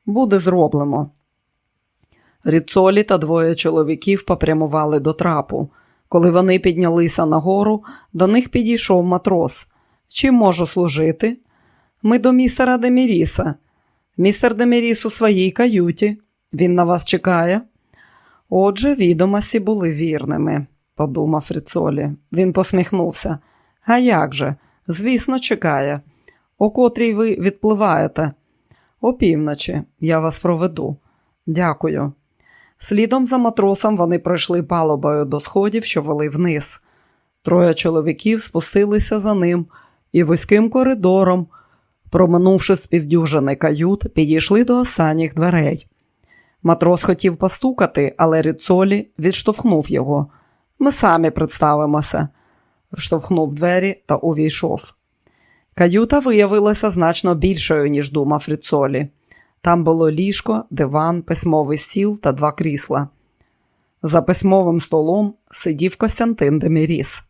Буде зроблено. Ріцолі та двоє чоловіків попрямували до трапу. Коли вони піднялися нагору, до них підійшов матрос. Чим можу служити? Ми до містера Деміріса. Містер Деміріс у своїй каюті. Він на вас чекає. Отже, відомості були вірними, подумав Ріцолі. Він посміхнувся. А як же? Звісно, чекає. О котрій ви відпливаєте? О півночі, я вас проведу. Дякую. Слідом за матросом вони пройшли палубою до сходів, що вели вниз. Троє чоловіків спустилися за ним і вузьким коридором, проминувши з півдюжини кают, підійшли до останніх дверей. Матрос хотів постукати, але Ріцолі відштовхнув його. Ми самі представимося, штовхнув двері та увійшов. Каюта виявилася значно більшою, ніж думав Ріцолі. Там було ліжко, диван, письмовий стіл та два крісла. За письмовим столом сидів Костянтин Деміріс.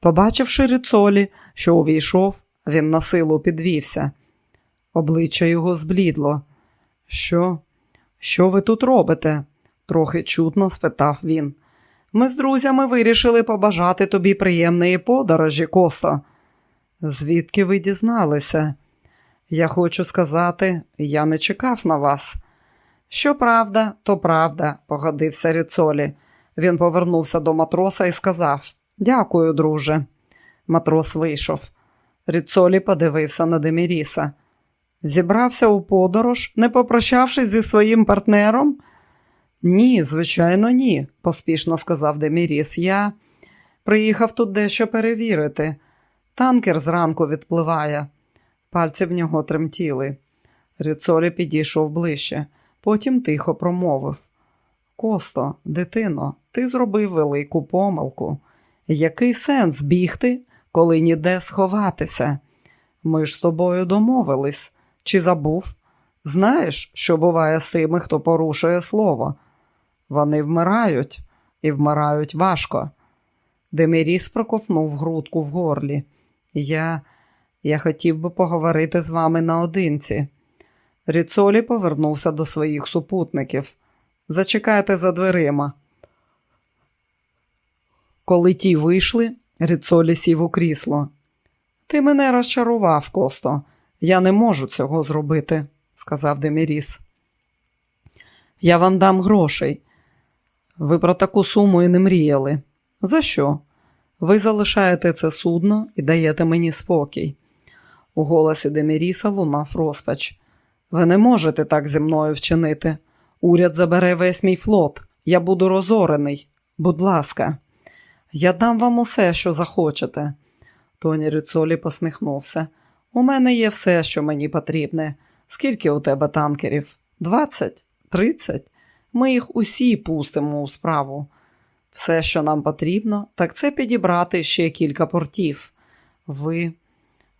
Побачивши Ріцолі, що увійшов, він на силу підвівся. Обличчя його зблідло. Що? Що ви тут робите? трохи чутно спитав він. Ми з друзями вирішили побажати тобі приємної подорожі, Косто. Звідки ви дізналися? Я хочу сказати, я не чекав на вас. Що правда, то правда, погодився Ріцолі. Він повернувся до матроса і сказав Дякую, друже. Матрос вийшов. Ріцолі подивився на Деміріса. Зібрався у подорож, не попрощавшись зі своїм партнером? Ні, звичайно, ні, поспішно сказав Деміріс. Я приїхав тут дещо перевірити. Танкер зранку відпливає. Пальці в нього тремтіли. Ріцолі підійшов ближче, потім тихо промовив Косто, дитино, ти зробив велику помилку. Який сенс бігти, коли ніде сховатися? Ми ж з тобою домовились. Чи забув? Знаєш, що буває з тими, хто порушує слово? Вони вмирають і вмирають важко. Деміріс проковнув грудку в горлі. Я я хотів би поговорити з вами наодинці. Ріцолі повернувся до своїх супутників. Зачекайте за дверима. Коли ті вийшли, Ріцолі сів у крісло. Ти мене розчарував, Косто. Я не можу цього зробити, сказав Деміріс. Я вам дам грошей. Ви про таку суму і не мріяли. За що? Ви залишаєте це судно і даєте мені спокій. У голосі Деміріса лунав розпач. Ви не можете так зі мною вчинити. Уряд забере весь мій флот. Я буду розорений. Будь ласка, я дам вам усе, що захочете. Тоні Рюцолі посміхнувся. У мене є все, що мені потрібне. Скільки у тебе танкерів? Двадцять? Тридцять? Ми їх усі пустимо у справу. Все, що нам потрібно, так це підібрати ще кілька портів. Ви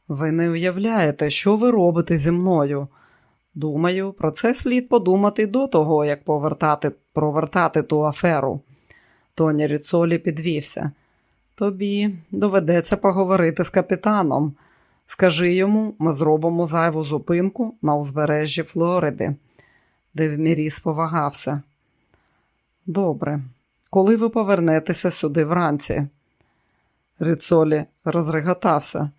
ви не уявляєте, що ви робите зі мною. Думаю, про це слід подумати до того, як повертати, провертати ту аферу. Тоні Ріцолі підвівся. Тобі доведеться поговорити з капітаном. Скажи йому, ми зробимо зайву зупинку на узбережжі Флориди. Девміріс повагався. Добре, коли ви повернетеся сюди вранці? Рицолі розреготався.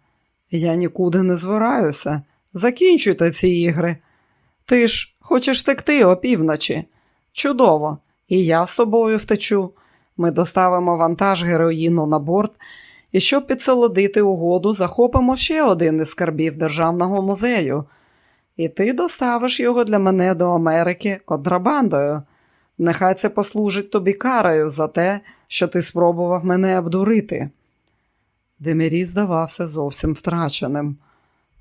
Я нікуди не збираюся. Закінчуйте ці ігри. Ти ж хочеш втекти опівночі. Чудово, і я з тобою втечу. Ми доставимо вантаж героїну на борт і щоб підсолодити угоду, захопимо ще один із скарбів Державного музею. І ти доставиш його для мене до Америки контрабандою. Нехай це послужить тобі карою за те, що ти спробував мене обдурити. Демірі здавався зовсім втраченим.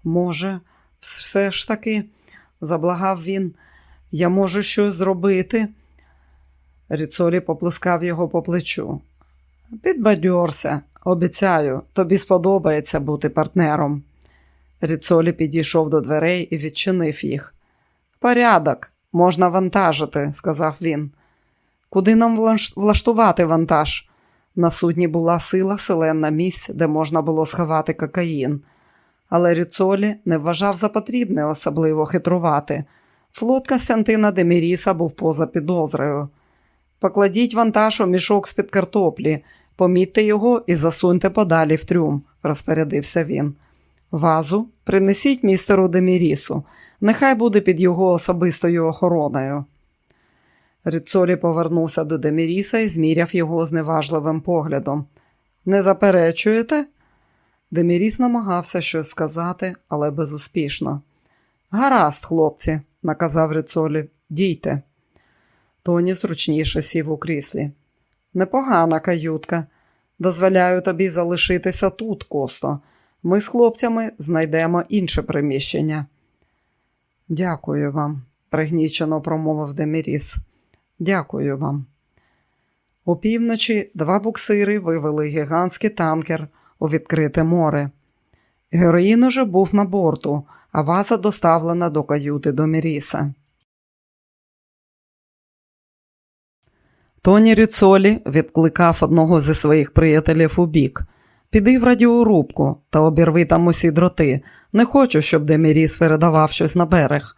Може, все ж таки, заблагав він, я можу щось зробити. Ріцолі поплескав його по плечу. Підбадьорся, обіцяю, тобі сподобається бути партнером. Ріцолі підійшов до дверей і відчинив їх. Порядок, можна вантажити, сказав він. Куди нам влаштувати вантаж? На судні була сила селена місць, де можна було сховати кокаїн. Але Ріцолі не вважав за потрібне особливо хитрувати. Флот Костянтина Деміріса був поза підозрою. Покладіть вантаж у мішок з-під картоплі, помітьте його і засуньте подалі в трюм, розпорядився він. Вазу принесіть містеру Демірісу, нехай буде під його особистою охороною. Ріцолі повернувся до Деміріса і зміряв його зневажливим поглядом. Не заперечуєте? Деміріс намагався щось сказати, але безуспішно. Гаразд, хлопці, наказав Ріцолі, дійте. Тоні зручніше сів у кріслі. Непогана каютка. Дозволяю тобі залишитися тут, Косто. Ми з хлопцями знайдемо інше приміщення. Дякую вам, пригнічено промовив Деміріс. Дякую вам. Опівночі два буксири вивели гігантський танкер у відкрите море. Героїн уже був на борту, а ваза доставлена до каюти до Тоні Ріцолі відкликав одного зі своїх приятелів у бік. Піди в радіорубку та обірви там усі дроти. Не хочу, щоб Деміріс передавав щось на берег.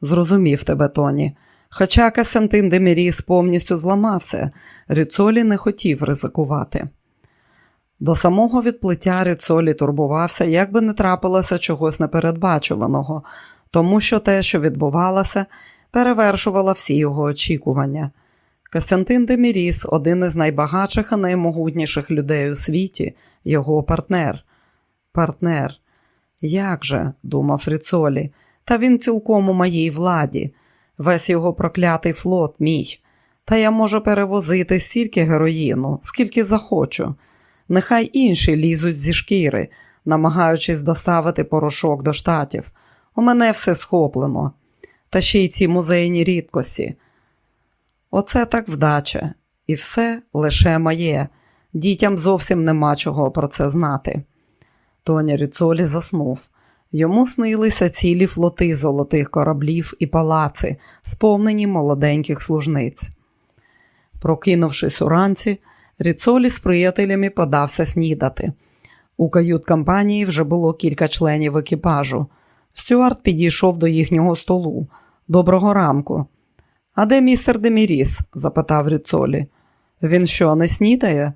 Зрозумів тебе, Тоні. Хоча Касентин Деміріс повністю зламався, Ріцолі не хотів ризикувати. До самого відплиття Ріцолі турбувався, як би не трапилося чогось непередбачуваного, тому що те, що відбувалося, перевершувало всі його очікування. Костянтин Деміріс, один із найбагатших і наймогутніших людей у світі, його партнер. Партнер. Як же, думав Ріцолі, та він цілком у моїй владі. Весь його проклятий флот мій. Та я можу перевозити стільки героїну, скільки захочу. Нехай інші лізуть зі шкіри, намагаючись доставити порошок до штатів. У мене все схоплено. Та ще й ці музейні рідкості. Оце так вдача, і все лише моє. Дітям зовсім нема чого про це знати. Тоня Рюцолі заснув. Йому снилися цілі флоти золотих кораблів і палаци, сповнені молоденьких служниць. Прокинувшись уранці, Ріцолі з приятелями подався снідати. У кают-компанії вже було кілька членів екіпажу. Стюарт підійшов до їхнього столу. Доброго ранку. А де містер Деміріс? запитав Ріцолі. Він що, не снідає?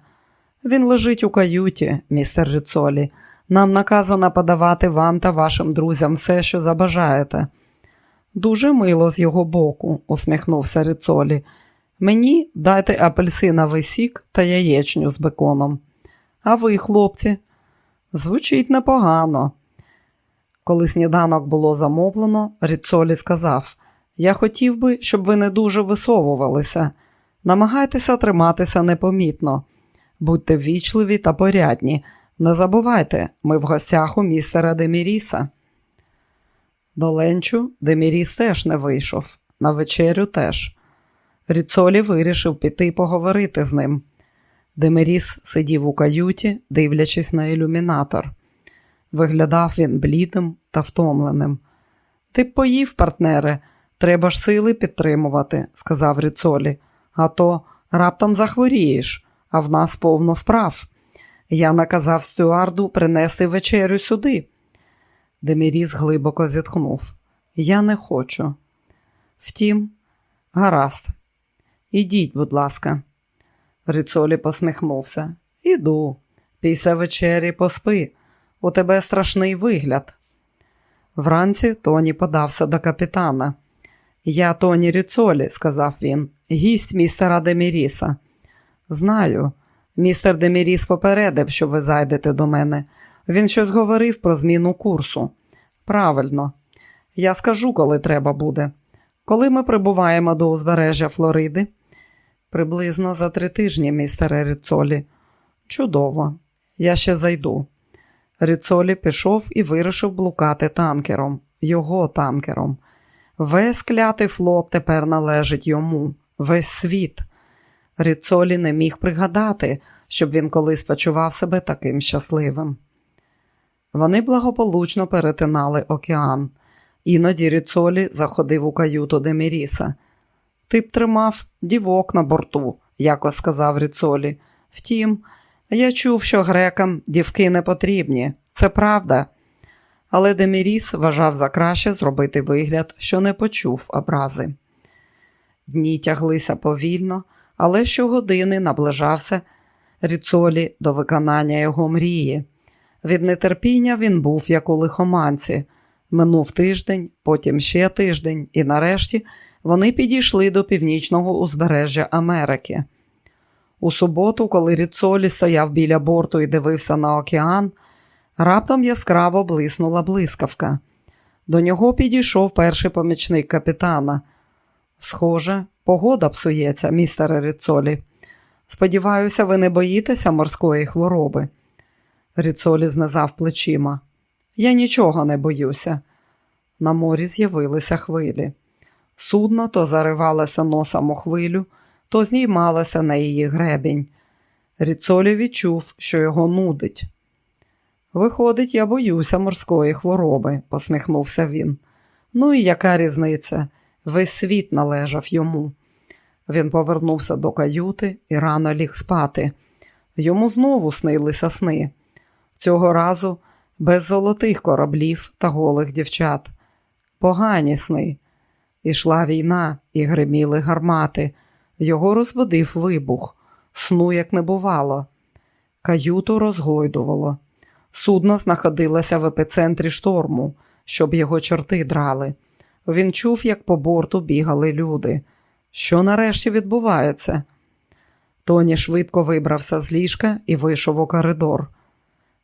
Він лежить у каюті, містер Ріцолі. Нам наказано подавати вам та вашим друзям все, що забажаєте. Дуже мило з його боку, усміхнувся Ріцолі. Мені дайте апельсиновий сік та яєчню з беконом. А ви, хлопці, звучить непогано. Коли сніданок було замовлено, Ріцолі сказав: Я хотів би, щоб ви не дуже висовувалися. Намагайтеся триматися непомітно. Будьте ввічливі та порядні. Не забувайте, ми в гостях у містера Деміріса. До ленчу Деміріс теж не вийшов, на вечерю теж. Ріцолі вирішив піти поговорити з ним. Деміріс сидів у каюті, дивлячись на ілюмінатор. Виглядав він блідим та втомленим. Ти поїв, партнере, треба ж сили підтримувати, сказав Ріцолі. А то раптом захворієш, а в нас повно справ. Я наказав стюарду принести вечерю сюди. Деміріс глибоко зітхнув. Я не хочу. Втім, гаразд, ідіть, будь ласка. Ріцолі посміхнувся. Іду. Після вечері поспи. У тебе страшний вигляд. Вранці Тоні подався до капітана. Я Тоні Ріцолі, сказав він, гість містера Деміріса. Знаю, містер Деміріс попередив, що ви зайдете до мене. Він щось говорив про зміну курсу. Правильно, я скажу, коли треба буде. Коли ми прибуваємо до узбережжя Флориди? Приблизно за три тижні, містере Ріцолі. Чудово, я ще зайду. Ріцолі пішов і вирішив блукати танкером, його танкером. Весь клятий флот тепер належить йому, весь світ. Ріцолі не міг пригадати, щоб він колись почував себе таким щасливим. Вони благополучно перетинали океан. Іноді Ріцолі заходив у каюту Деміріса. Б тримав дівок на борту, якось сказав Ріцолі. Втім, я чув, що грекам дівки не потрібні. Це правда. Але Деміріс вважав за краще зробити вигляд, що не почув образи. Дні тяглися повільно, але щогодини наближався Ріцолі до виконання його мрії. Від нетерпіння він був як у лихоманці. Минув тиждень, потім ще тиждень, і нарешті вони підійшли до північного узбережжя Америки. У суботу, коли Ріцолі стояв біля борту і дивився на океан, раптом яскраво блиснула блискавка. До нього підійшов перший помічник капітана. Схоже, погода псується, містере Ріцолі. Сподіваюся, ви не боїтеся морської хвороби. Ріцолі знизав плечима. Я нічого не боюся. На морі з'явилися хвилі. Судно то заривалося носом у хвилю, то зніймалося на її гребінь. Ріцолі відчув, що його нудить. Виходить, я боюся морської хвороби, посміхнувся він. Ну і яка різниця? Весь світ належав йому. Він повернувся до каюти і рано ліг спати. Йому знову снилися сни. Цього разу без золотих кораблів та голих дівчат. Погані сни. Ішла війна і гриміли гармати. Його розводив вибух, сну як не бувало. Каюту розгойдувало. Судно знаходилося в епіцентрі шторму, щоб його чорти драли. Він чув, як по борту бігали люди. Що нарешті відбувається? Тоні швидко вибрався з ліжка і вийшов у коридор.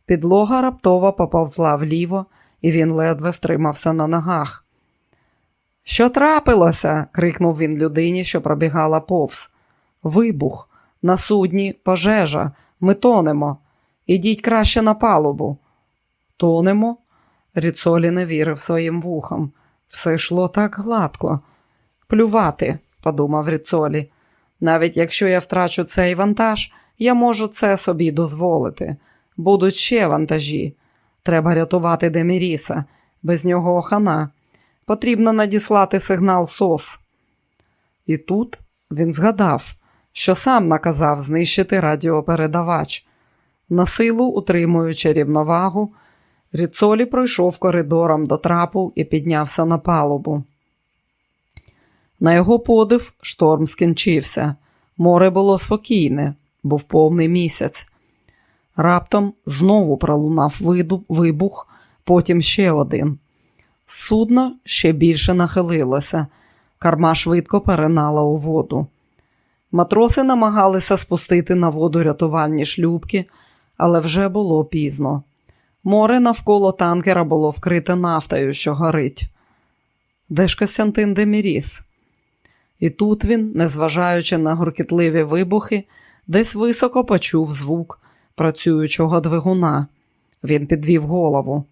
Підлога раптово поповзла вліво, і він ледве втримався на ногах. Що трапилося? крикнув він людині, що пробігала повз. Вибух, на судні пожежа, ми тонемо. Ідіть краще на палубу. Тонемо? Ріцолі не вірив своїм вухам. Все йшло так гладко. Плювати, подумав Ріцолі. Навіть якщо я втрачу цей вантаж, я можу це собі дозволити. Будуть ще вантажі. Треба рятувати Деміріса, без нього охана. Потрібно надіслати сигнал СОС. І тут він згадав, що сам наказав знищити радіопередавач. На силу, утримуючи рівновагу, Ріцолі пройшов коридором до трапу і піднявся на палубу. На його подив шторм скінчився. Море було спокійне, був повний місяць. Раптом знову пролунав вибух, потім ще один. Судно ще більше нахилилося, карма швидко перенала у воду. Матроси намагалися спустити на воду рятувальні шлюбки, але вже було пізно. Море навколо танкера було вкрите нафтою, що горить. Де ж Костянтин Деміріс? І тут він, незважаючи на гуркітливі вибухи, десь високо почув звук працюючого двигуна. Він підвів голову.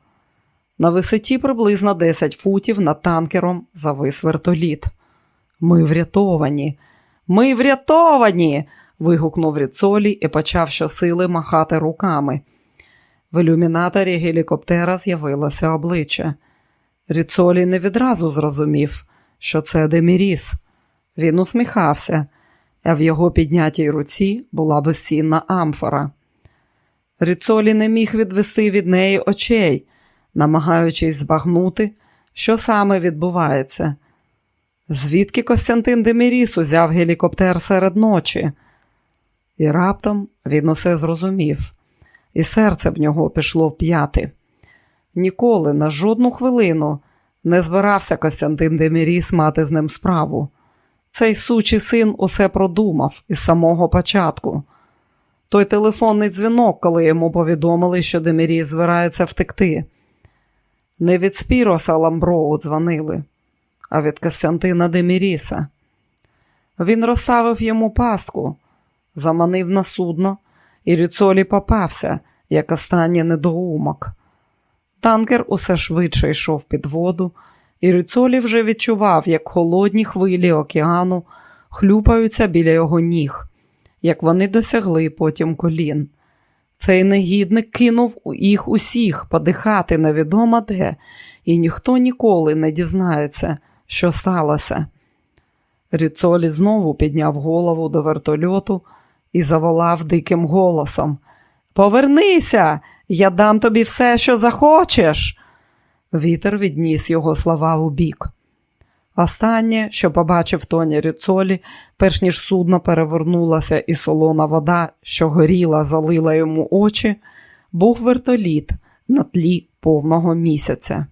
На висоті приблизно 10 футів над танкером завис вертоліт. Ми врятовані, ми врятовані. Вигукнув Ріцолі і почав щосили махати руками. В ілюмінаторі гелікоптера з'явилося обличчя. Ріцолі не відразу зрозумів, що це Деміріс. Він усміхався, а в його піднятій руці була безцінна амфора. Ріцолі не міг відвести від неї очей, намагаючись збагнути, що саме відбувається. Звідки Костянтин Деміріс узяв гелікоптер серед ночі? І раптом він усе зрозумів, і серце в нього пішло в п'яти. Ніколи на жодну хвилину не збирався Костянтин Деміріс мати з ним справу. Цей сучий син усе продумав із самого початку. Той телефонний дзвінок, коли йому повідомили, що Деміріс збирається втекти. Не від Спіроса Ламброу дзвонили, а від Костянтина Деміріса. Він розставив йому пастку, заманив на судно, і Рюцолі попався, як останній недоумок. Танкер усе швидше йшов під воду, і Рюцолі вже відчував, як холодні хвилі океану хлюпаються біля його ніг, як вони досягли потім колін. Цей негідник кинув їх усіх подихати невідомо де, і ніхто ніколи не дізнається, що сталося. Ріцолі знову підняв голову до вертольоту і заволав диким голосом Повернися, я дам тобі все, що захочеш. Вітер відніс його слова у бік. Останнє, що побачив Тоні Ріцолі, перш ніж судно перевернулося і солона вода, що горіла, залила йому очі, був вертоліт на тлі повного місяця.